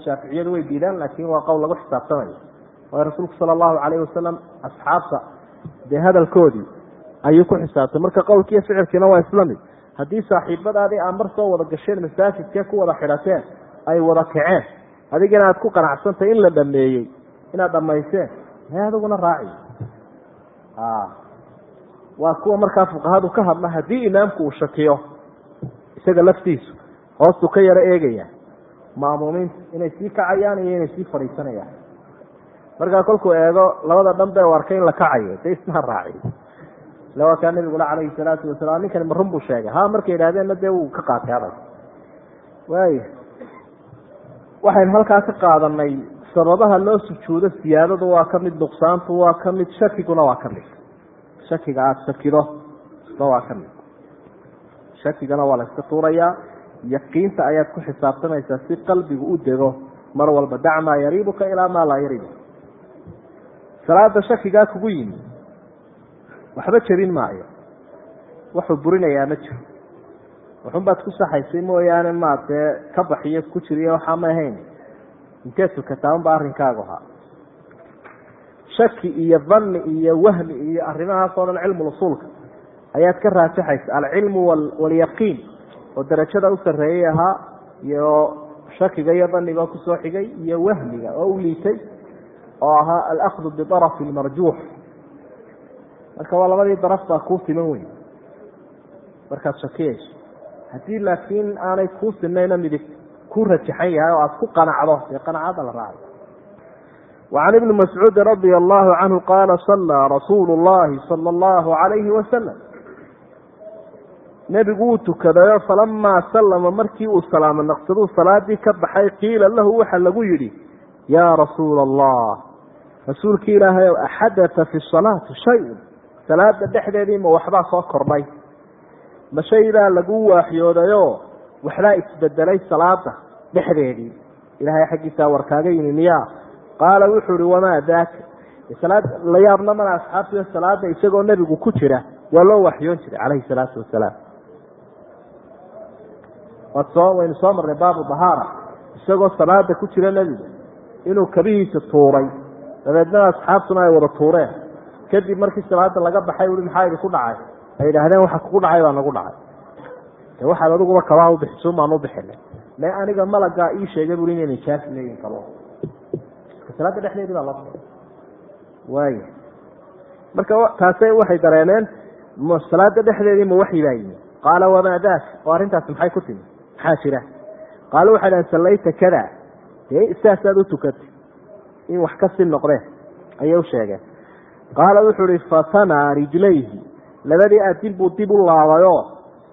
shaaficiyadu way diidaan laakin waa qowl lagu xisaabtamayo waayo rasuulku sala allahu calayhi wasalam asxaabta dee hadalkoodii ayuu ku xisaabtay. Marka qowlkiiyo ficilkiina waa isla mid haddii saaxiibadaadii aa mar soo wada gasheen masaajidkee ku wada xidhateen ay wada kaceen adigina aad ku qanacsantay in la dhameeyey inaad dhamayseen he adiguna raaci. Waa kuwa markaa fuqahadu ka hadla haddii imaamku uu shakiyo isaga laftiisu hoostuu ka yaro eegaya ma'muumiinta inay sii kacayaan iyo inay sii fadhiisanayaan markaa kolkuu eego labada dhanbe u arkay in la kacayo de ismaa raaciy ila waa kaa calayhi salaatu wasalaam ninkani ma run buu sheegay. Ha markay idhahdeenna dee wuu ka qaatay adag waaya waxaynu halkaa ka qaadanay sababaha loo sujuudo siyaadadu waa ka mid nuqsaantu waa ka mid shakiguna waa ka mid. Shakiga aada shakido isna waa ka mid. Shakigana waa la iska tuurayaa yaqiinta ayaad ku xisaabtamaysaa si qalbigu u dego mar walba dac yariibuka ilaa maa laa yariibuka salaada shakigaa kugu yimi. Waxba jebin maayo. Wuxuu burinayaa ma jiro. Waxun baad ku saxaysay mooyaane maad dee ka baxiyo ku jiriyo waxaa ma ahayn. Inteed tukataa unba arrinkaagu ahaa. Shaki iyo dhanni iyo wahmi iyo arrimahaas oo dhan cilmul usuulka ayaad ka raajaxaysa alcilmu waalyaqiin oo darajada u sarreeyey ahaa iyo shakiga iyo dhanniga oo ku soo xigay iyo wahmiga oo u liitay oo ahaa alakdu biarafi lmarjuux marka waa labadii daraf baa kuu siman weyn. Markaad shakiyayso haddii laakiin aanay kuu sinayna midig ku rajaxan yahay oo aada ku qanacdo dee qanacada la raacay wacan ibni mascuudi radia allahu canhu qaala sallaa rasuulu llahi sala allahu calayhi wasalam nebigu wuu tukadayo falamaa sallama markii uu salaamo naqsaduu salaadii ka baxay qiila lahu waxa lagu yidhi yaa rasuula allah rasuulki ilaahay ow axadata fi salaati shay-un salaada dhexdeedii ma waxbaa soo kordhay. Ma shay baa lagu waaxyoodayoo waxbaa isbedelay salaada dhexdeedii. Ilaahay xaggiisaa warkaaga yimi miyaa qaala wuxuu ihi wamaa daaka. Salaad la yaabna mana asxaabtiyo salaada isagoo nebigu ku jira waa loo waxyoon jiray calayhi salaatu wasalaam. Waad soo waynu soo marnay baabu dahaara isagoo salaada ku jira nebigu inuu kabihiisa tuuray dabeedna asxaabtuna ay wada tuureen. Kadib markii salaada laga baxay ui maxaa idinku dhacay? Ay yidhaahdeen waxa kugu dhacay baa nagu dhacay. De waxaad adiguba kabaa ubixisuun baan ubixinay me aniga malagaa ii sheegay bui inay nijaas leeyihiin kalo salaada dhexdeedii baa loo waaya marka taase waxay dareemeen salaada dhexdeedii ma waxyi baa yimi? Qaala wamaa daak oo arrintaasi maxay ku timi? Maxaa jira? Qaala waxay dhahen sallayta kada dee saasaad u tukatay in wax ka sii noqdeen ayay u sheegeen qaala wuxuu ihi fatanaa rijlayhi. Labadii adin buu dib u laabayoo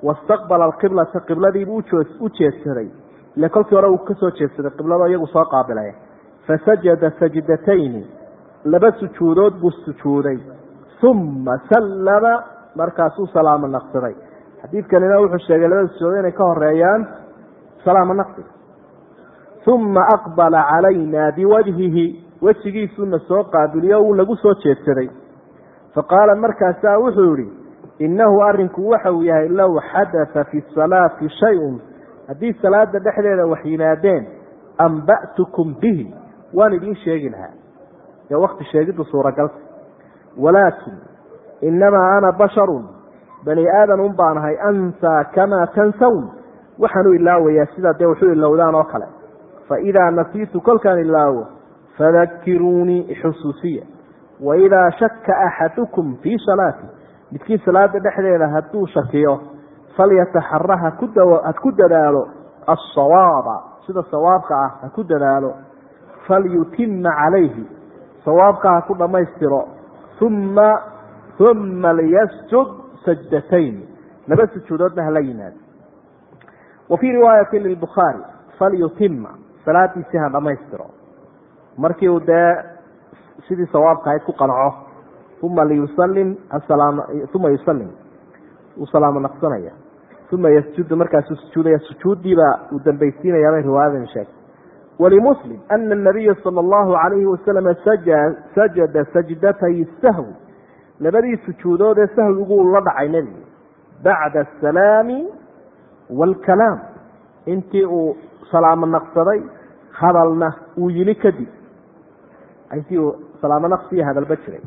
wastaqbala alqiblata qibladiibuu u jeedsaday. Ile kolkii hore uu ka soo jeedsaday qiblado iyagu soo qaabilay fasajada sajdatayni laba sujuudood buu sujuuday. Uma sallama markaasuu salaamo naqsaday. Xadiidkanina wuxuu sheegay labada sujuudood inay ka horeeyaan salaamo naqsiga uma aqbala calayna biwajhihi wejigiisuuna soo qaabiliyo uu nagu soo jeedsaday. Faqaala markaasaa wuxuu yihi innahu arinku waxa uu yahay low xadatha fi salaati shay-un. Haddii salaada dhexdeeda wax yimaadeen amba'tukum bihi waan idiin sheegi lahaa. Ee wakti sheegiddu suuragalta walaakin innamaa ana basharun bani aadan un baan ahay ansaa kamaa tansawn. Waxaan u ilaawayaa sidaa dee waxu ilowdaan oo kale. Fa idaa nasiitu kolkaan ilaawo fadakiruunii ixusuusiya waidaa shaka axadukum fii salaati midkii salaada dhexdeeda hadduu shakiyo falyataxara ha ku dadaalo asawaaba sida sawaabka ah ha ku dadaalo falyutima calayhi sawaabka ha ku dhammaystiro uma uma liyasjud sajdatayn laba sujuudoodna hala yimaado wa fii riwaayati lilbukhaari falyutima salaadiisii ha dhammaystiro markii uu dee sidii sawaabka ahayd ku qanco uma liyusalim uma yusalim uu salaamo naqsanaya. Uma yasjudu markaasuu sujuudaya sujuuddiibaa uu dambaysiinaya bay riwaayadan sheegtay walimuslim ana nabiya sala allahu calayhi wasalama sajada sajdatay sahwi. Labadii sujuudood ee sahwigu la dhacay nebigu bacda asalaami waalkalaam intii uu salaamo naqsaday hadalna uu yimi kadib intii uu salaamo naqsiyo hadalba jiray.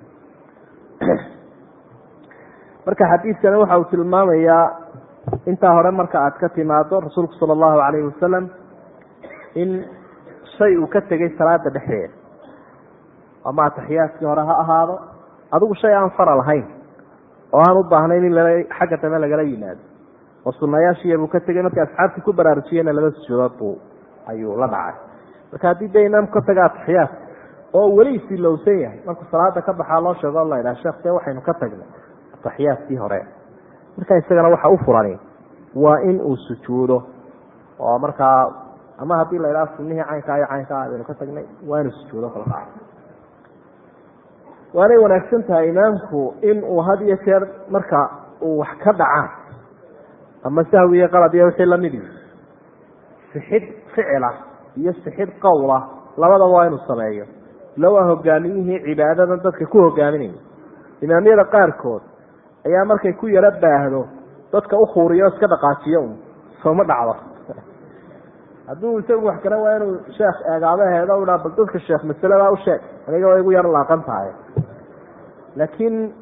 [clears throat] Marka xadiidkani waxa uu tilmaamayaa intaa hore marka aad ka timaado rasuulku sala allahu calayhi wasalam in shay uu ka tegay salaada dhexdeeda. Ama ataxiyaadkii hore ha ahaado adigu shay aan fara lahayn oo aan u baahnayn in xagga dambe lagala yimaado. Oo sunayaashiya buu ka tegay markii asxaabtii ku baraarujiyena laba sujuudood buu ayuu la dhacay. Marka haddii dee imaamku ka taga atixiyaadka oo weli isilowsan yahay. Markuu salaada ka baxaa loo sheego la idhaha sheekh dee waxaynu ka tagnay. Atixiyaadkii hore. Marka isagana waxa u furani waa in uu sujuudo. Oo markaa ama haddii la idhaha sunihii caynkaa iyo caynkaa baynu ka tagnay waa inuu sujuudo kolkaa waanay wanaagsan tahay imaamku in uu had iyo jeer marka uu wax ka dhacaan ama sahwiyo qalad iyo wixii lamidi sixid ficila iyo sixid qowla labadaba waa inuu sameeyo ila waa hogaamiyihii cibaadadan dadka ku hogaaminaya imaamyada qaarkood ayaa markay ku yaro baahdo dadka ukhuuriyo iska dhaqaajiyo un sooma dhacdo. [laughs] Hadduu isagu wax garan waa inuu sheekh eegaabaheeda u dhaa bal dadka sheekh masaladaa u sheeg aniga waa igu yaro laaqan tahay. Laakiin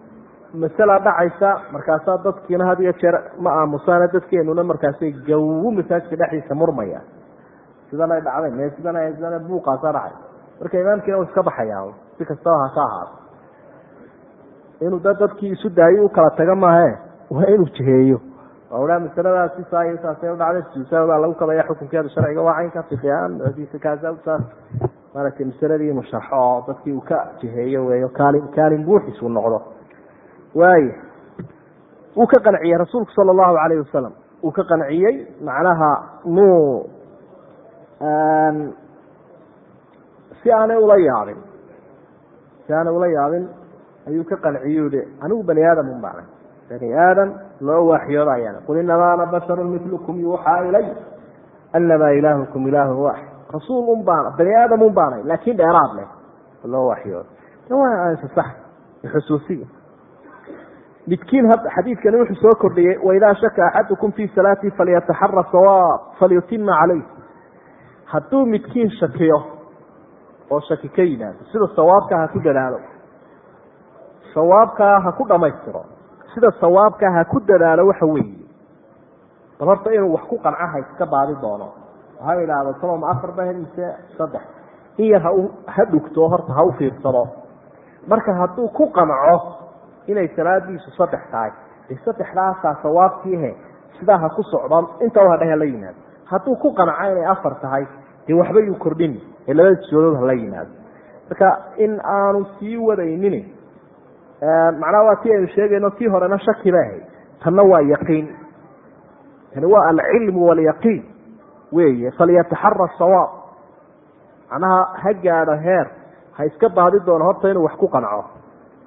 masala dhacaysa markaasaa dadkiina had iyo jeer ma aamusaana dadkeenuna markaasay gawu masaajidka dhexdiisa murmaya. Sidanay dhacday me sidana sidana buuqaasaa dhacay marka imaamkiina u iska baxayaa si kastaba ha ka ahaado. Inuu da dadkii isu daayo u kala taga maahe waa inuu jiheeyo oo dhaa masaladaas si saa iyo saasay udhacday suusaa baa lagu kabaya xukunkeeda sharciga waa caynka fiqiaan kaasa saas maaragtay masaladii inuu sharxo oo dadkii uu ka jiheeyo weeyo kaalin kaalin buuxis uu noqdo. Waaya wuu ka qanciyey rasuulku sala allahu calayhi wasalam uu ka qanciyey macnaha muu si aanay ula yaabin. Si aanay ula yaabin ayuu ka qanciyey hi anigu bani aadam un baana bani aadam loo waaxyooda ayaan qul inamaa ana basharun milukum yuuxaa ilay anamaa ilaahukum ilaahu waaxid. Rasuul un baana bani aadam un baanay laakin dheeraad leh. Loo waaxyooda sax xusuusiya midkiin xadiidkani wuxuu soo kordhiyey waidaa shaka axadukum fii salaati falyataxara sawaab falyutima calayh hadduu midkiin shakiyo oo shaki ka yimaado sida sawaabkaa ha ku dadaalo. Sawaabkaa ha ku dhamaystiro. Sida sawaabkaa ha ku dadaalo waxa weeye. Bal horta inuu wax ku qanco ha iska baadi doono. Ha idhaahdo saloma afar ba mise saddex. In yar ha dhugto horta ha u fiirsado. Marka hadduu ku qanco inay salaadiisu saddex tahay dee saddexdaasaa sawaabkiihe sidaa ha ku socdo inta u hadhe hala yimaado hadduu ku qanco inay afar tahay dee waxba yuu kordhin ee labada soodood hala yimaado. Marka in aanu sii wadaynin macnaha waa tii aynu sheegayno tii horena shaki ba ahayd. Tanna waa yaqiin. Tani waa alcilmu waalyaqiin weeye falyataxara sawaab macnaha ha gaadho heer. Ha iska baadi doono horta inuu wax ku qanco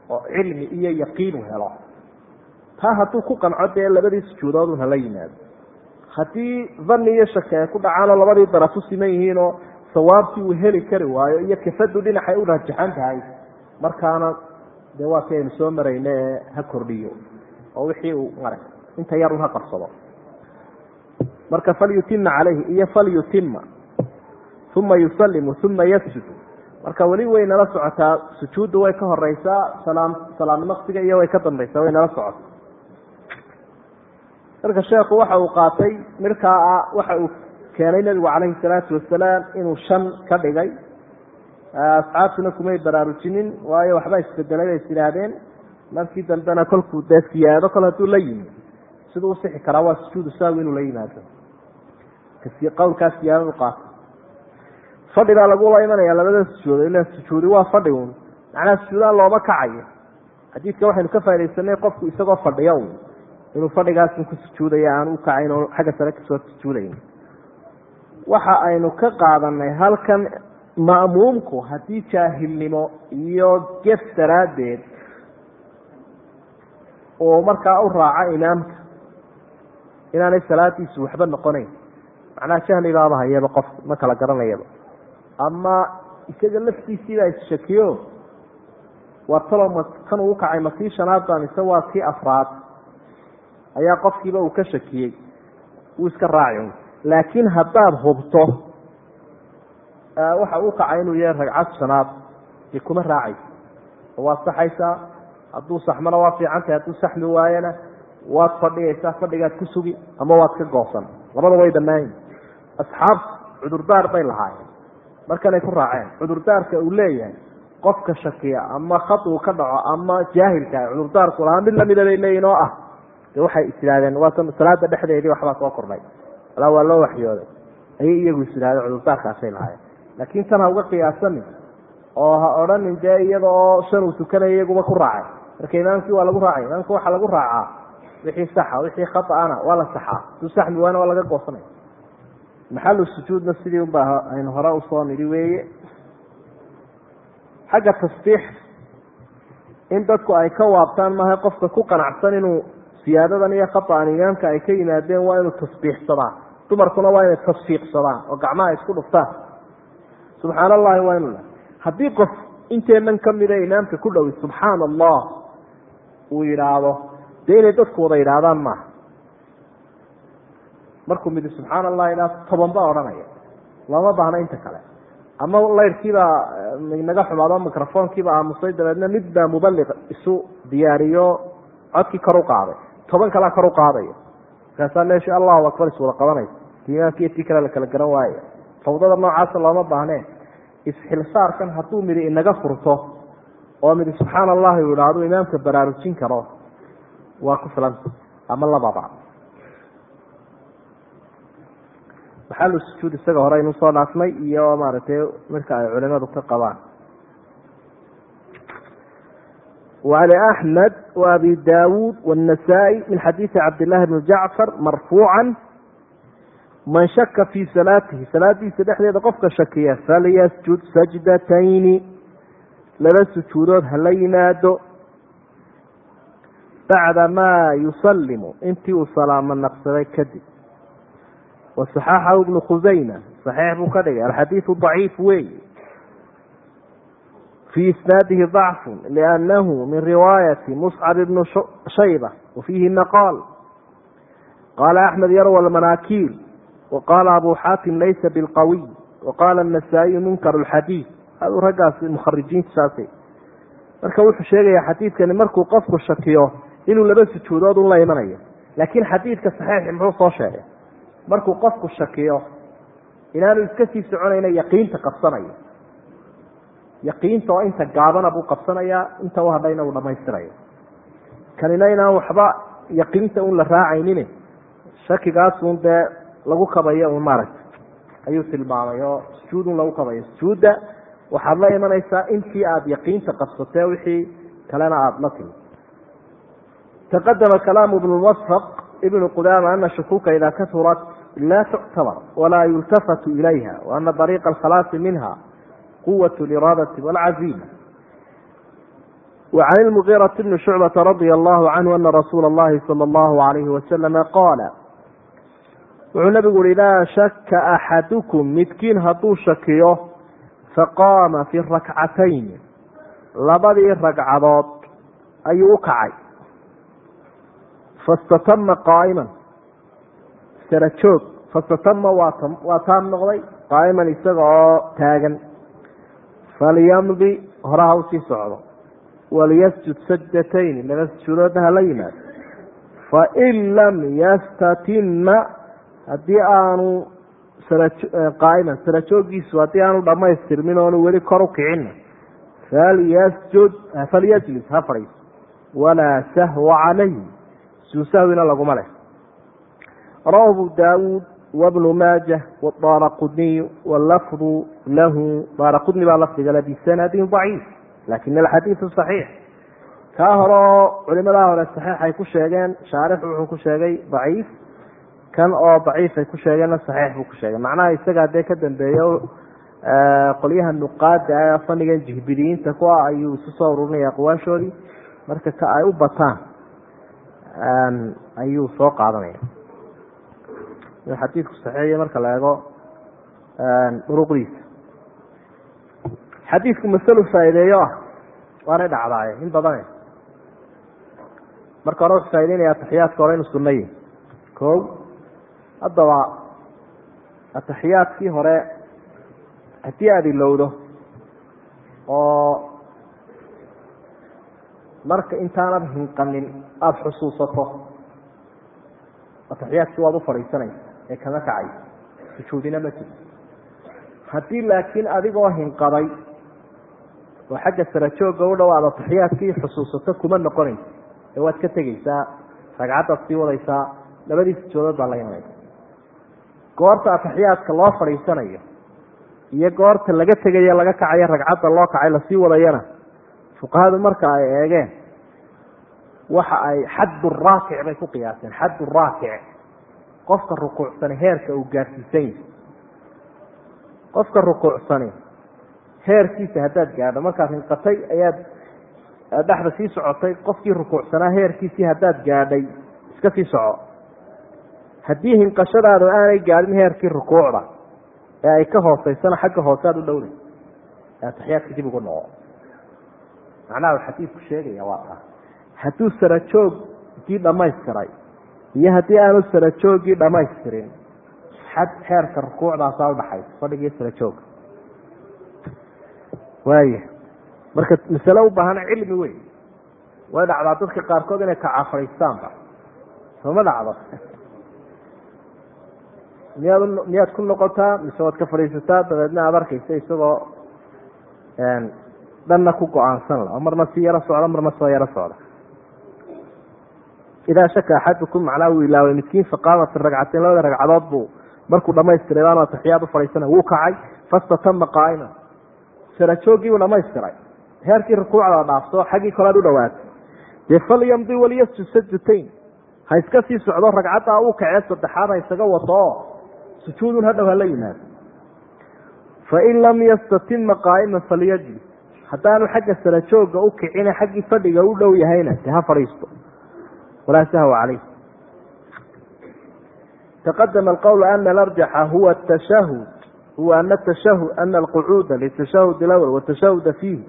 oo cilmi iyo yaqiinu helo. Taa hadduu ku qanco dee labadii sujuudoodun hala yimaado. Haddii dani iyo shaki ay ku dhacaanoo labadii daraf u siman yihiinoo sawaabkii uu heli kari waayo iyo kafadu dhinacay u rajaxan tahay markaana dee waa si aynu soo marayno ee ha kordhiyo oo wixii uu maray. Inta yar un ha qabsado marka falyutima calayhi iyo falyutima uma yusalimu uma yasjudu. Marka weli way nala socotaa sujuudda way ka horeysaa salaam salaam naqsiga iyo way ka dambaysaa way nala socotaa. Marka sheekhu waxa uu qaatay midkaa ah waxa uu keenay nebigu calayhi salaatu wasalaam inuu shan ka dhigay. Asxaabtuna kumay baraarujinin waayo waxba isbedelay bay is idhaahdeen markii dambena kolkuu dee siyaado kol hadduu la yimi siduu usixi karaa waa sujuudu saawi inuu la yimaado. Qowlkaa siyaadadu qaata fadhi baa lagula imanaya labada sujuudo ila sujuudi waa fadhi un macnaha sujuudaan looma kacayo. Xadiidka waxaynu ka faa'idaysanay qofku isagoo fadhiyo un inuu fadhigaasun ku sujuudaya aan u kacayn oo xagga sare ka soo sujuudayn waxa aynu ka qaadanay halkan ma'muumku haddii jaahilnimo iyo gef daraaddeed oo markaa u raaco imaamka inaanay salaadiisu waxba noqonayn. Macnaha jahli baaba hayaba qof ma kala garanayaba ama isaga laftiisiibaa isshakiyo waa talo kan uu kacay ma kii shanaad baa mise waa kii afraad? Ayaa qofkiiba uu ka shakiyey. Wuu iska raaci laakiin haddaad hubto waxa uu kacay inuu yahay ragcad shanaad dee kuma raacaysa waad saxaysaa hadduu saxmona waa fiican tahay hadduu saxmi waayana waad fadhiyaysaa fadhigaad ku sugi ama waad ka goosan labada way dhamaayin asxaabtu cudurdaar bay lahaayeen. Markanay ku raaceen cudurdaarka uu leeyahay qofka shakiya ama khad uu ka dhaco ama jaahilka cudurdaarku lahaa mid lamida bay leeyihiin oo ah de waxay is idhahdeen waa salaada dhexdeedii waxbaa soo kordhay alaa waa loo waxyooday. Ayay iyagu is idhahdeen cudurdaarkaasay lahaayeen. Laakiin tan ha uga qiyaasanin oo ha odhanin dee iyada oo shan uu tukanaya iyaguba ku raacay. Marka imaamkii waa lagu raacay imaamka waxaa lagu raacaa wixii saxa wixii khata'ana waa la saxaa. Duu saxmi waana waa laga goosanaya maxalu sujuudna sidii unba aynu hore u soo nidhi weeye. Xagga tasbiix in dadku ay ka waabtaan maaha qofka ku qanacsan inuu siyaadadan iyo khata'an imaamka ay ka yimaadeen waa inuu tasbiixsadaa dumarkuna waa inay tasfiiqsadaan oo gacmaha isku dhuftaan. Subxaan allahi waa inu haddii qof inteenan kamida imaamka ku dhowi subxaana allah uu yidhaahdo dee inay dadku wada yidhaahdaan maaha markuu midi subxaana allah idhaahdo toban baa odhanaya. Looma baahna inta kale. Ama laydhkiibaa naga xumaado microfonkiiba aamusay dabeedna mid baa mubaliq isu diyaariyo codkii kor u qaaday. Toban kalea kor u qaadaya markaasaa meeshii allahu akbar iswada qabanaysa ti imaamki iyo tii kale la kala garan waaya fawdada noocaasa looma baahne isxilsaarkan hadduu midi inaga furto oo midi subxaana allahi uu idhaahdo imaamka baraarujin karo waa ku filanta ama lababa maxalu sujuud isaga hore aynu soo dhaafnay iyo maaragtay marka ay culimadu ka qabaan وعن أحمد وأبي داود والنسائي من حديث عبد الله بن جعفر مرفوعا man shaka fii salaatihi salaadiisa dhexdeeda qofka shakiya falyasjud sajdatayni laba sujuudood ha la yimaado. Bacda maa yusalimu intii uu salaamo naqsaday kadib. Wasaxaxahu ibnu khusayna saxiix buu ka dhigay. Alxadiidu daciif weeyi fii isnaadihi dacfu liannahu min riwaayati muscab ibni shayba wafiihi maqaal. Qaala axmed yarwa almanaakiil waqaala abu xaatim laysa bilqawiy waqaala anasaa'iyu munkar lxadiid adu raggaas mukharijiinta saase marka wuxuu sheegayaa xadiidkani markuu qofku shakiyo inuu laba sujuudood un la imanayo laakiin xadiidka saxiixi muxuu soo sheegay markuu qofku shakiyo inaanu iska sii soconayna yaqiinta qabsanayo yaqiinta oo inta gaabana buu qabsanayaa inta u hadhayna uu dhamaystirayo kanina inaan waxba yaqiinta un la raacaynin shakigaasun dee lagu kabayo un maaragta ayuu tilmaamay oo sujuudun lagu kabayo sujuudda waxaad la imanaysaa intii aada yaqiinta qabsatee wixii kalena aada la timi taqadama kalaamu ibnu lwasaq ibnu qudaama ana shukuuka idaa kasurat laa tuctabar walaa yultafatu ilayha waana dariiqa alkhalaasi minha quwة اإrاadة والcaزيmة وعن المغيرة بن شعبة رضي الله عنه أن رsuuل اللhi صلى الله عليه وسلم qاaل wuxuu nabigu uhi idaa shaka axadukum midkiin hadduu shakiyo faqaama fi rakcatayn. Labadii ragcadood ayuu u kacay. Fastatama qaaiman. Sarajoog fastatama waa taam noqday. Qaaiman isaga oo taagan. Falyamdi horaha u sii socdo. Waliyasjud sajdatayn. Laba sujuudoodna hala yimaado. Fain lam yastatima haddii aanu qaa'iman sarajoogiisu haddii aanu dhamaystirmin oonu weli kor u kicinna falyasjud falyajlis ha fadhiiso. Walaa sahwa calayhi suusahwina laguma leh. Rawahu abu daawuud wbnu maajah wdaara qudniy wlafdu lahu daara qudni baa lafdigale bisanadin daciif laakiin alxadiidu صaxiix kaa hore oo hore saxiix ay ku sheegeen shaarixu wuxuu ku sheegay daciif kan oo daciif ay ku sheegeenna saxiix buu ku sheegay. Macnaha isagaa dee ka dambeeyo qolyaha nuqaada ee fanigan jihbidiyiinta ku ah ayuu isu soo ururinaya aqwaashoodii marka ka ay u bataan ayuu soo qaadanaya. Xadiidku saxiixiyo marka la eego duruqdiisa. Xadiidku masalo faa'iideeyo ah waanay dhacdaaye in badane marka hore wuxuu faa'ideynaya ataxiyaadka hore inu sunna yihi haddaba ataxiyaadkii hore haddii aada ilowdo oo marka intaanad hinqanin aada xusuusato ataxiyaadkii waad u fadhiisanaysa ee kama kacay sujuudina ma jiro haddii laakiin adigoo hinqaday oo xagga sarajooga u dhow aad ataxiyaadkii xusuusato kuma noqonaysa ee waad ka tegeysaa ragcaddaad sii wadaysaa labadii sujoodood baa la imanaysa goorta ataxiyaadka loo fadhiisanayo iyo goorta laga tegayo laga kacayo ragcadda loo kacay la sii wadayana fuqahadu marka ay eegeen waxa ay xaddu raakic bay ku qiyaaseen xaddu raakic qofka rukuucsani heerka uu gaadhsiisan yahay. Qofka rukuucsani heerkiisa haddaad gaadho markaad hinqatay ayaad dhexda sii socotay qofkii rukuucsanaa heerkiisii haddaad gaadhay iska sii soco haddii hinqashadaadu aanay gaadhin heerkii rukuucda ee ay ka hooseysana xagga hoose aad u dhowday ataxiyaadka dib ugu noqo. Macnaha uu xadiidku sheegaya waa taa hadduu sarajoogkii dhamaystiray iyo haddii aanu sarajooggii dhamaystirin xad heerka rukuucdaasaa udhaxaysa fadhigii sarajooga waaya marka masale u baahan cilmi weyn. Way dhacdaa dadka qaarkood inay kacafadhiistaanba sooma dhacdo miyaad miyaad ku noqotaa mise waad ka fadhiisataa dabeedna aad arkaysa isagoo dhanna ku go'aansan la oo marna si yaro socda marna soo yaro socda. Idaa shaka axadukum macnaa wuu ilaaway midkiin faqaamat ragcateen labada ragcadood buu markuu dhamaystiray baanu ataxiyaad ufadhiisana wuu kacay fastatama qaa'ima sarajooggii buu dhamaystiray heerkii rukuucda dhaafso xaggii kolead u dhawaatay. Dee falyamdi waliyasjud sajatayn ha iska sii socdo ragcaddaa uu kacee saddexaad ha isaga wato sujuudun hadhow hala yimaado fain lam yastatima qaa'ima falyajlis. Haddaanu xagga sarajooga u kicine xaggii fadhiga u dhow yahayna de ha fadhiisto. Walaa sahwa calayh taqadama alqowl ana alarjaxa huwa tashahud huwa ana tashahud ana alqucuuda litashahud alawal watashahuda fiihi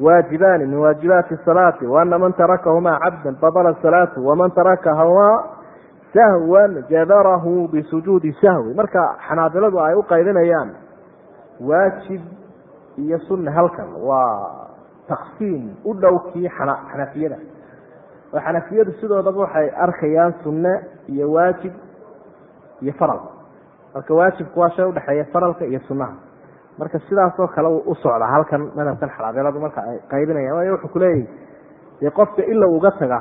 waajibaani min waajibaati salaati waana man tarakahumaa cabdan badala salaatu waman tarakahumaa sahwan jabarahu bisujuudi sahwi marka xanaabiladu ay u qaybinayaan waajib iyo sunne halkan. Waa taqsiim u dhow kii xanafiyada. Oo xanafiyadu sidoodaba waxay arkayaan sunne iyo waajib iyo faral. Marka waajibku waa shay udhexeeya faralka iyo sunnaha. Marka sidaasoo kale u socda halkan madhabkan xanaabiladu marka ay qaybinayaan waayo wuxuu kuleeyahy dee qofka ila uga taga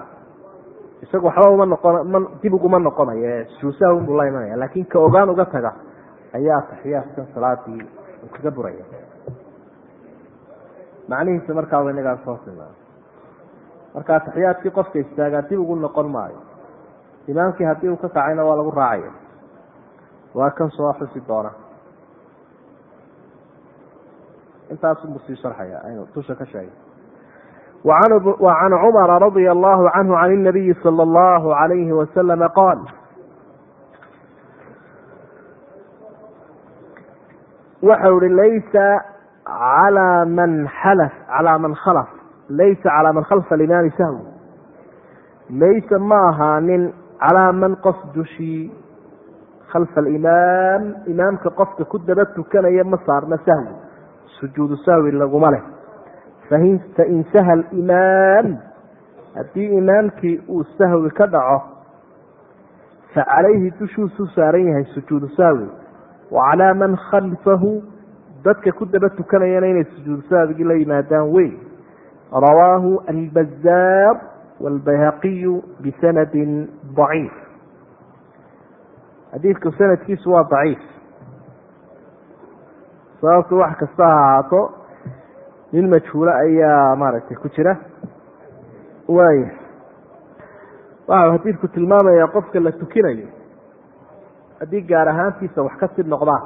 isagu waxba uma noqon ma dib uguma noqonayo suusaha unbuu la imanaya laakin ka ogaan uga taga ayaa taxiyaadkan salaadii kaga buraya. Macnihiisa markaa inagaa soo silnaa marka taxiyaadkii qofka istaagaa dib ugu noqon maayo. Imaamkii haddii uu ka kacayna waa lagu raacaya. Waa kan soo xusi doona. Intaasunbuu sii sharxaya aynu tusha ka sheegay وعن cمر رضي الله عنه عن النبي صلى الله عليه وسلم قال waxau hi laysa عlى man xlف عalى man khlف laysa calى man khalfa الimaami sahw laysa ma ahaanin calىa man qof dushii khalfa اlimaam imaamka qofka ku daba tukanaya ma saarna sahwi sujuudu sahwi laguma leh fain saha alimaam haddii imaamkii uu sahwi ka dhaco fa calayhi dushuusuu saaran yahay sujuudu sahwi. Wa calaa man khalfahu dadka ku daba tukanayana inay sujuudu sahwigii la yimaadaan wey rawaahu albazaar waalbayhaqiyu bisanadin daciif. Xadiidku sanadkiisu waa daciif. Sababtu wax kasta ha ahaato nin majhuulo ayaa maaragtay ku jira. Waaya waxau xadiidku tilmaamayaa qofka la tukinayo. Haddii gaar ahaantiisa wax ka sid noqdaan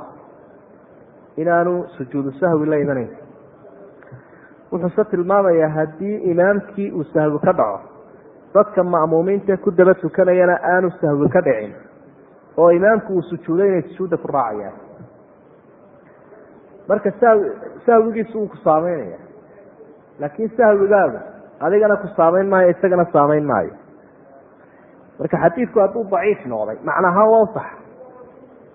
inaanu sujuudu sahwi la imanayn wuxuuse tilmaamayaa haddii imaamkii uu sahwi ka dhaco dadka ma'muumiinta ku daba tukanayana aanu sahwi ka dhicin oo imaamku uu sujuuday inay sujuudda ku raacayaan marka sahwi sahwigiisu uu ku saameynaya laakiin sahwigaagu adigana ku saameyn maayo isagana saameyn maayo. Marka xadiidku hadduu daciif noqday macnahaan waa sax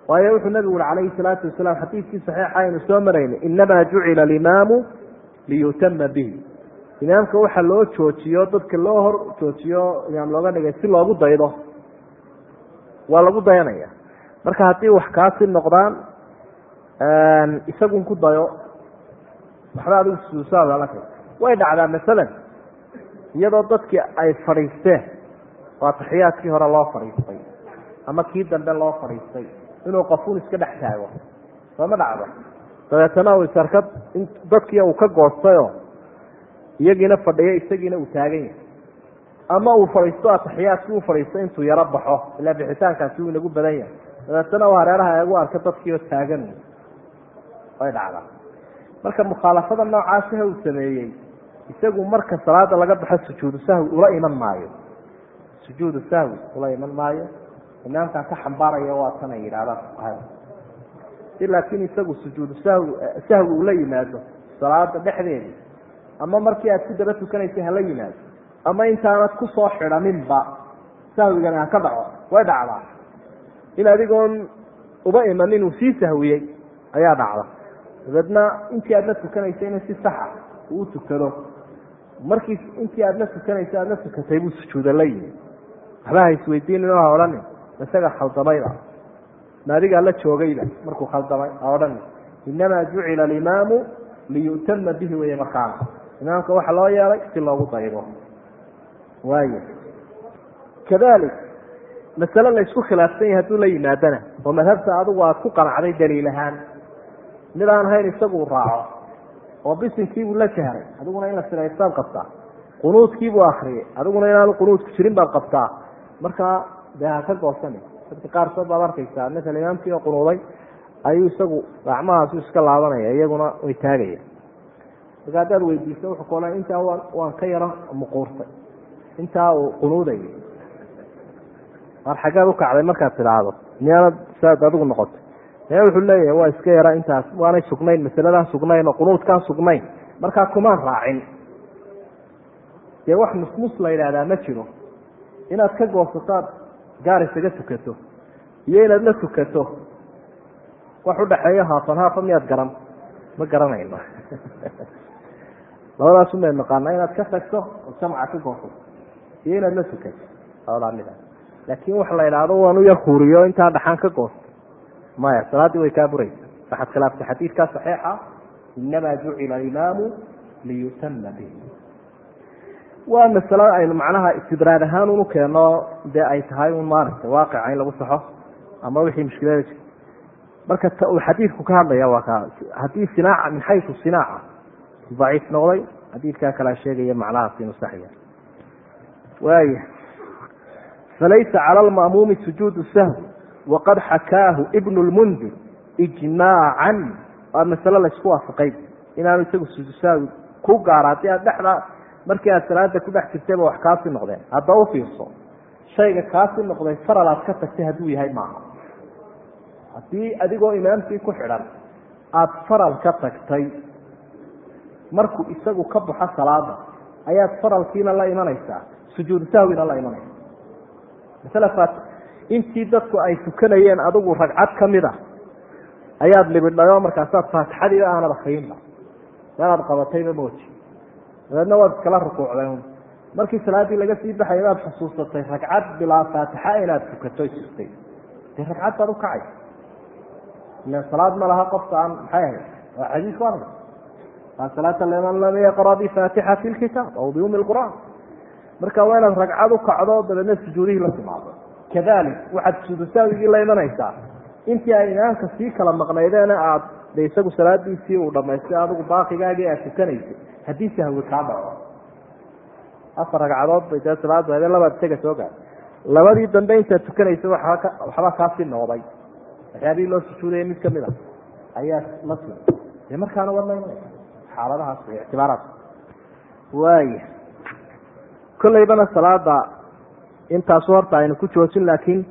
waayo wuxuu nabigu uri calayhi salaatu wasalaam xadiidkii saxiixa aynu soo maraynay inamaa jucila alimaamu liyutama bihi. Imaamka waxa loo joojiyo dadka loo hor joojiyo imaam looga dhigay si loogu daydo. Waa lagu dayanaya marka haddii wax kaasi noqdaan isagun ku dayo. Waxba adigu suusaadalaka way dhacdaa masalan. Iyadoo dadkii ay fadhiisteen waa taxiyaadkii hore loo fadhiistay. Ama kii dambe loo fadhiistay. Inuu qafuun iska dhex taago. Sooma dhacdo? Dabeetana uu isarka dadkii uu ka goostayoo iyagiina fadhiyo isagiina uu taagan yahay. Ama uu fadhiisto ataxiyaadki uu fadhiisto intuu yaro baxo ilaa bixitaankaasi uu inagu badan yahay. Dabeetana uu hareeraha eegu arka dadkiioo taagan way dhacdaa marka mukhaalafada noocaasiha uu sameeyey isagu marka salaada laga baxo sujuudu sahwi ula iman maayo. Sujuudu sahwi ula iman maayo. Imaamkan ka xambaaraya waa tan ay yidhahdaan fuqahada. Si laakiin isagu sujuudu sahwi sahwi ula yimaado salaada dhexdeeda. Ama markii aad ku daba tukanaysa hala yimaado. Ama intaanad ku soo xidhaninba sahwigani ha ka dhaco. Way dhacdaa. In adigoon uba imanin uu sii sahwiyey ayaa dhacda dabeedna intii aad la tukanaysa ina si saxa uu tukado. Markii intii aad la tukanaysa aad la tukatay buu sujuuda la yimi. Waxba ha isweydiinin ha odhanin isaga khaldamayba ma adigaa la joogayba markuu khaldamay ha odhanin. Inamaa jucila alimaamu liyu'tama bihi weye markaana imaamka waxa loo yeelay si loogu daydo waaya kadalik masale la isku khilaafsan yahay hadduu la yimaadana oo madhabta adigu aad ku qanacday daliil ahaan mid aan hayn isagu raaco oo bisinkiibuu la jahray adiguna in la silaystaad qabtaa qunuudkiibuu akriyay adiguna inaanu qunuudku jirin baad qabtaa markaa dee ha ka goosani. Dadka qaarkood baad arkaysaa masala imaamkii oo qunuuday ayuu isagu gacmahaasu iska laabanaya iyaguna way taagaya marka haddaad weydiiso wuxuu odhan intaa waan waan ka yaro muquurtay. Intaa uu qunuudayay. Mar xaggeed ukacday markaad tidhaahdo miyaanad saad adigu noqotay ee wuxuu leeyahay waa iska yara intaas waanay sugnayn masaladaan sugnayn oo qunuudkaan sugnayn. Markaa kumaan raacin. Dee wax musmus la yidhaahdaa ma jiro. Inaad ka goosato gaar isaga tukato. Iyo inaad la tukato wax udhaxeeyo haafan haafa miyaad garan. Ma garanayno [laughs] labadaas unay naqaana inaad ka tagto oo jamca ka goosato iyo inaad la tukato. Labadaa mida laakiin waxa la idhaahdo waan u yar huuriyo intaa dhaxaan ka goosto maya salaaddii way kaa buraysa. Waxaad khilaaftay xadiidkaa saxiixa inamaa jucila alimaamu liyutama bihi. Waa masalo aynu macnaha istidraad ahaan unu keeno dee ay tahay un maaragtay waaqica in lagu saxo ama wixii mushkilada jir marka xadiidku ka hadlaya waa ka haddii sinaaca min xaysu sinaaca daciif noqday xadiidkaa kalaa sheegaya macnahaas inuu saxya waaya falaysa cala alma'muumi sujuudu sahwi waqad xakaahu ibnu lmundir ijmaacan waa masalo laysku waafaqay inaanu isagu sahwi ku gaara haddii aad dhexda markii aad salaada ku dhex jirtayba wax kaasi noqdeen hadda u fiirso shayga kaasi noqday faral aad ka tagtay hadduu yahay maaha haddii adigoo imaamkii ku xidhan aada faral ka tagtay markuu isagu ka baxo salaada ayaad faralkiina la imanaysaa sujuudu sahwina la imanaysa intii dadku ay tukanayeen adigu ragcad ka mid a ayaad libidhayo markaasaad faatixadiiba aanad akriinba meelaad qabatayba mooji. Dabeedna waad iskala rukuucday markii salaaddii laga sii baxaya baad xusuusatay ragcad bilaa faatixa inaad tukato jirtay. Dee ragcad baad ukacay ilan salaad ma laha qofka aan maxay ahayd? Waa xadiis arga laa salaata liman lam yaqra bifaatixati lkitaab aw biumi lqur'aan marka waa inaad ragcad ukacdo dabeedna sujuudihii la timaado kadalik waxaad sujuudu saawigii la imanaysaa intii ay imaamka sii kala maqnaydeena aad de isagu salaadiisii uu dhamaystay adigu baaqigaagii aad tukanaysay haddii sahwi kaa dhaco afar ragcadood bay dee salaad baade labaad isaga soo gaar. Labadii dambe intaad tukanaysa waxba ka waxba kaasii noqday. Waxyaabihii loo sujuudaya mid ka mid a. Ayaa la sii dee markaana waad la imanaysa xaaladahaas waaya kollaybana salaada intaasu horta aynu ku joojin laakiin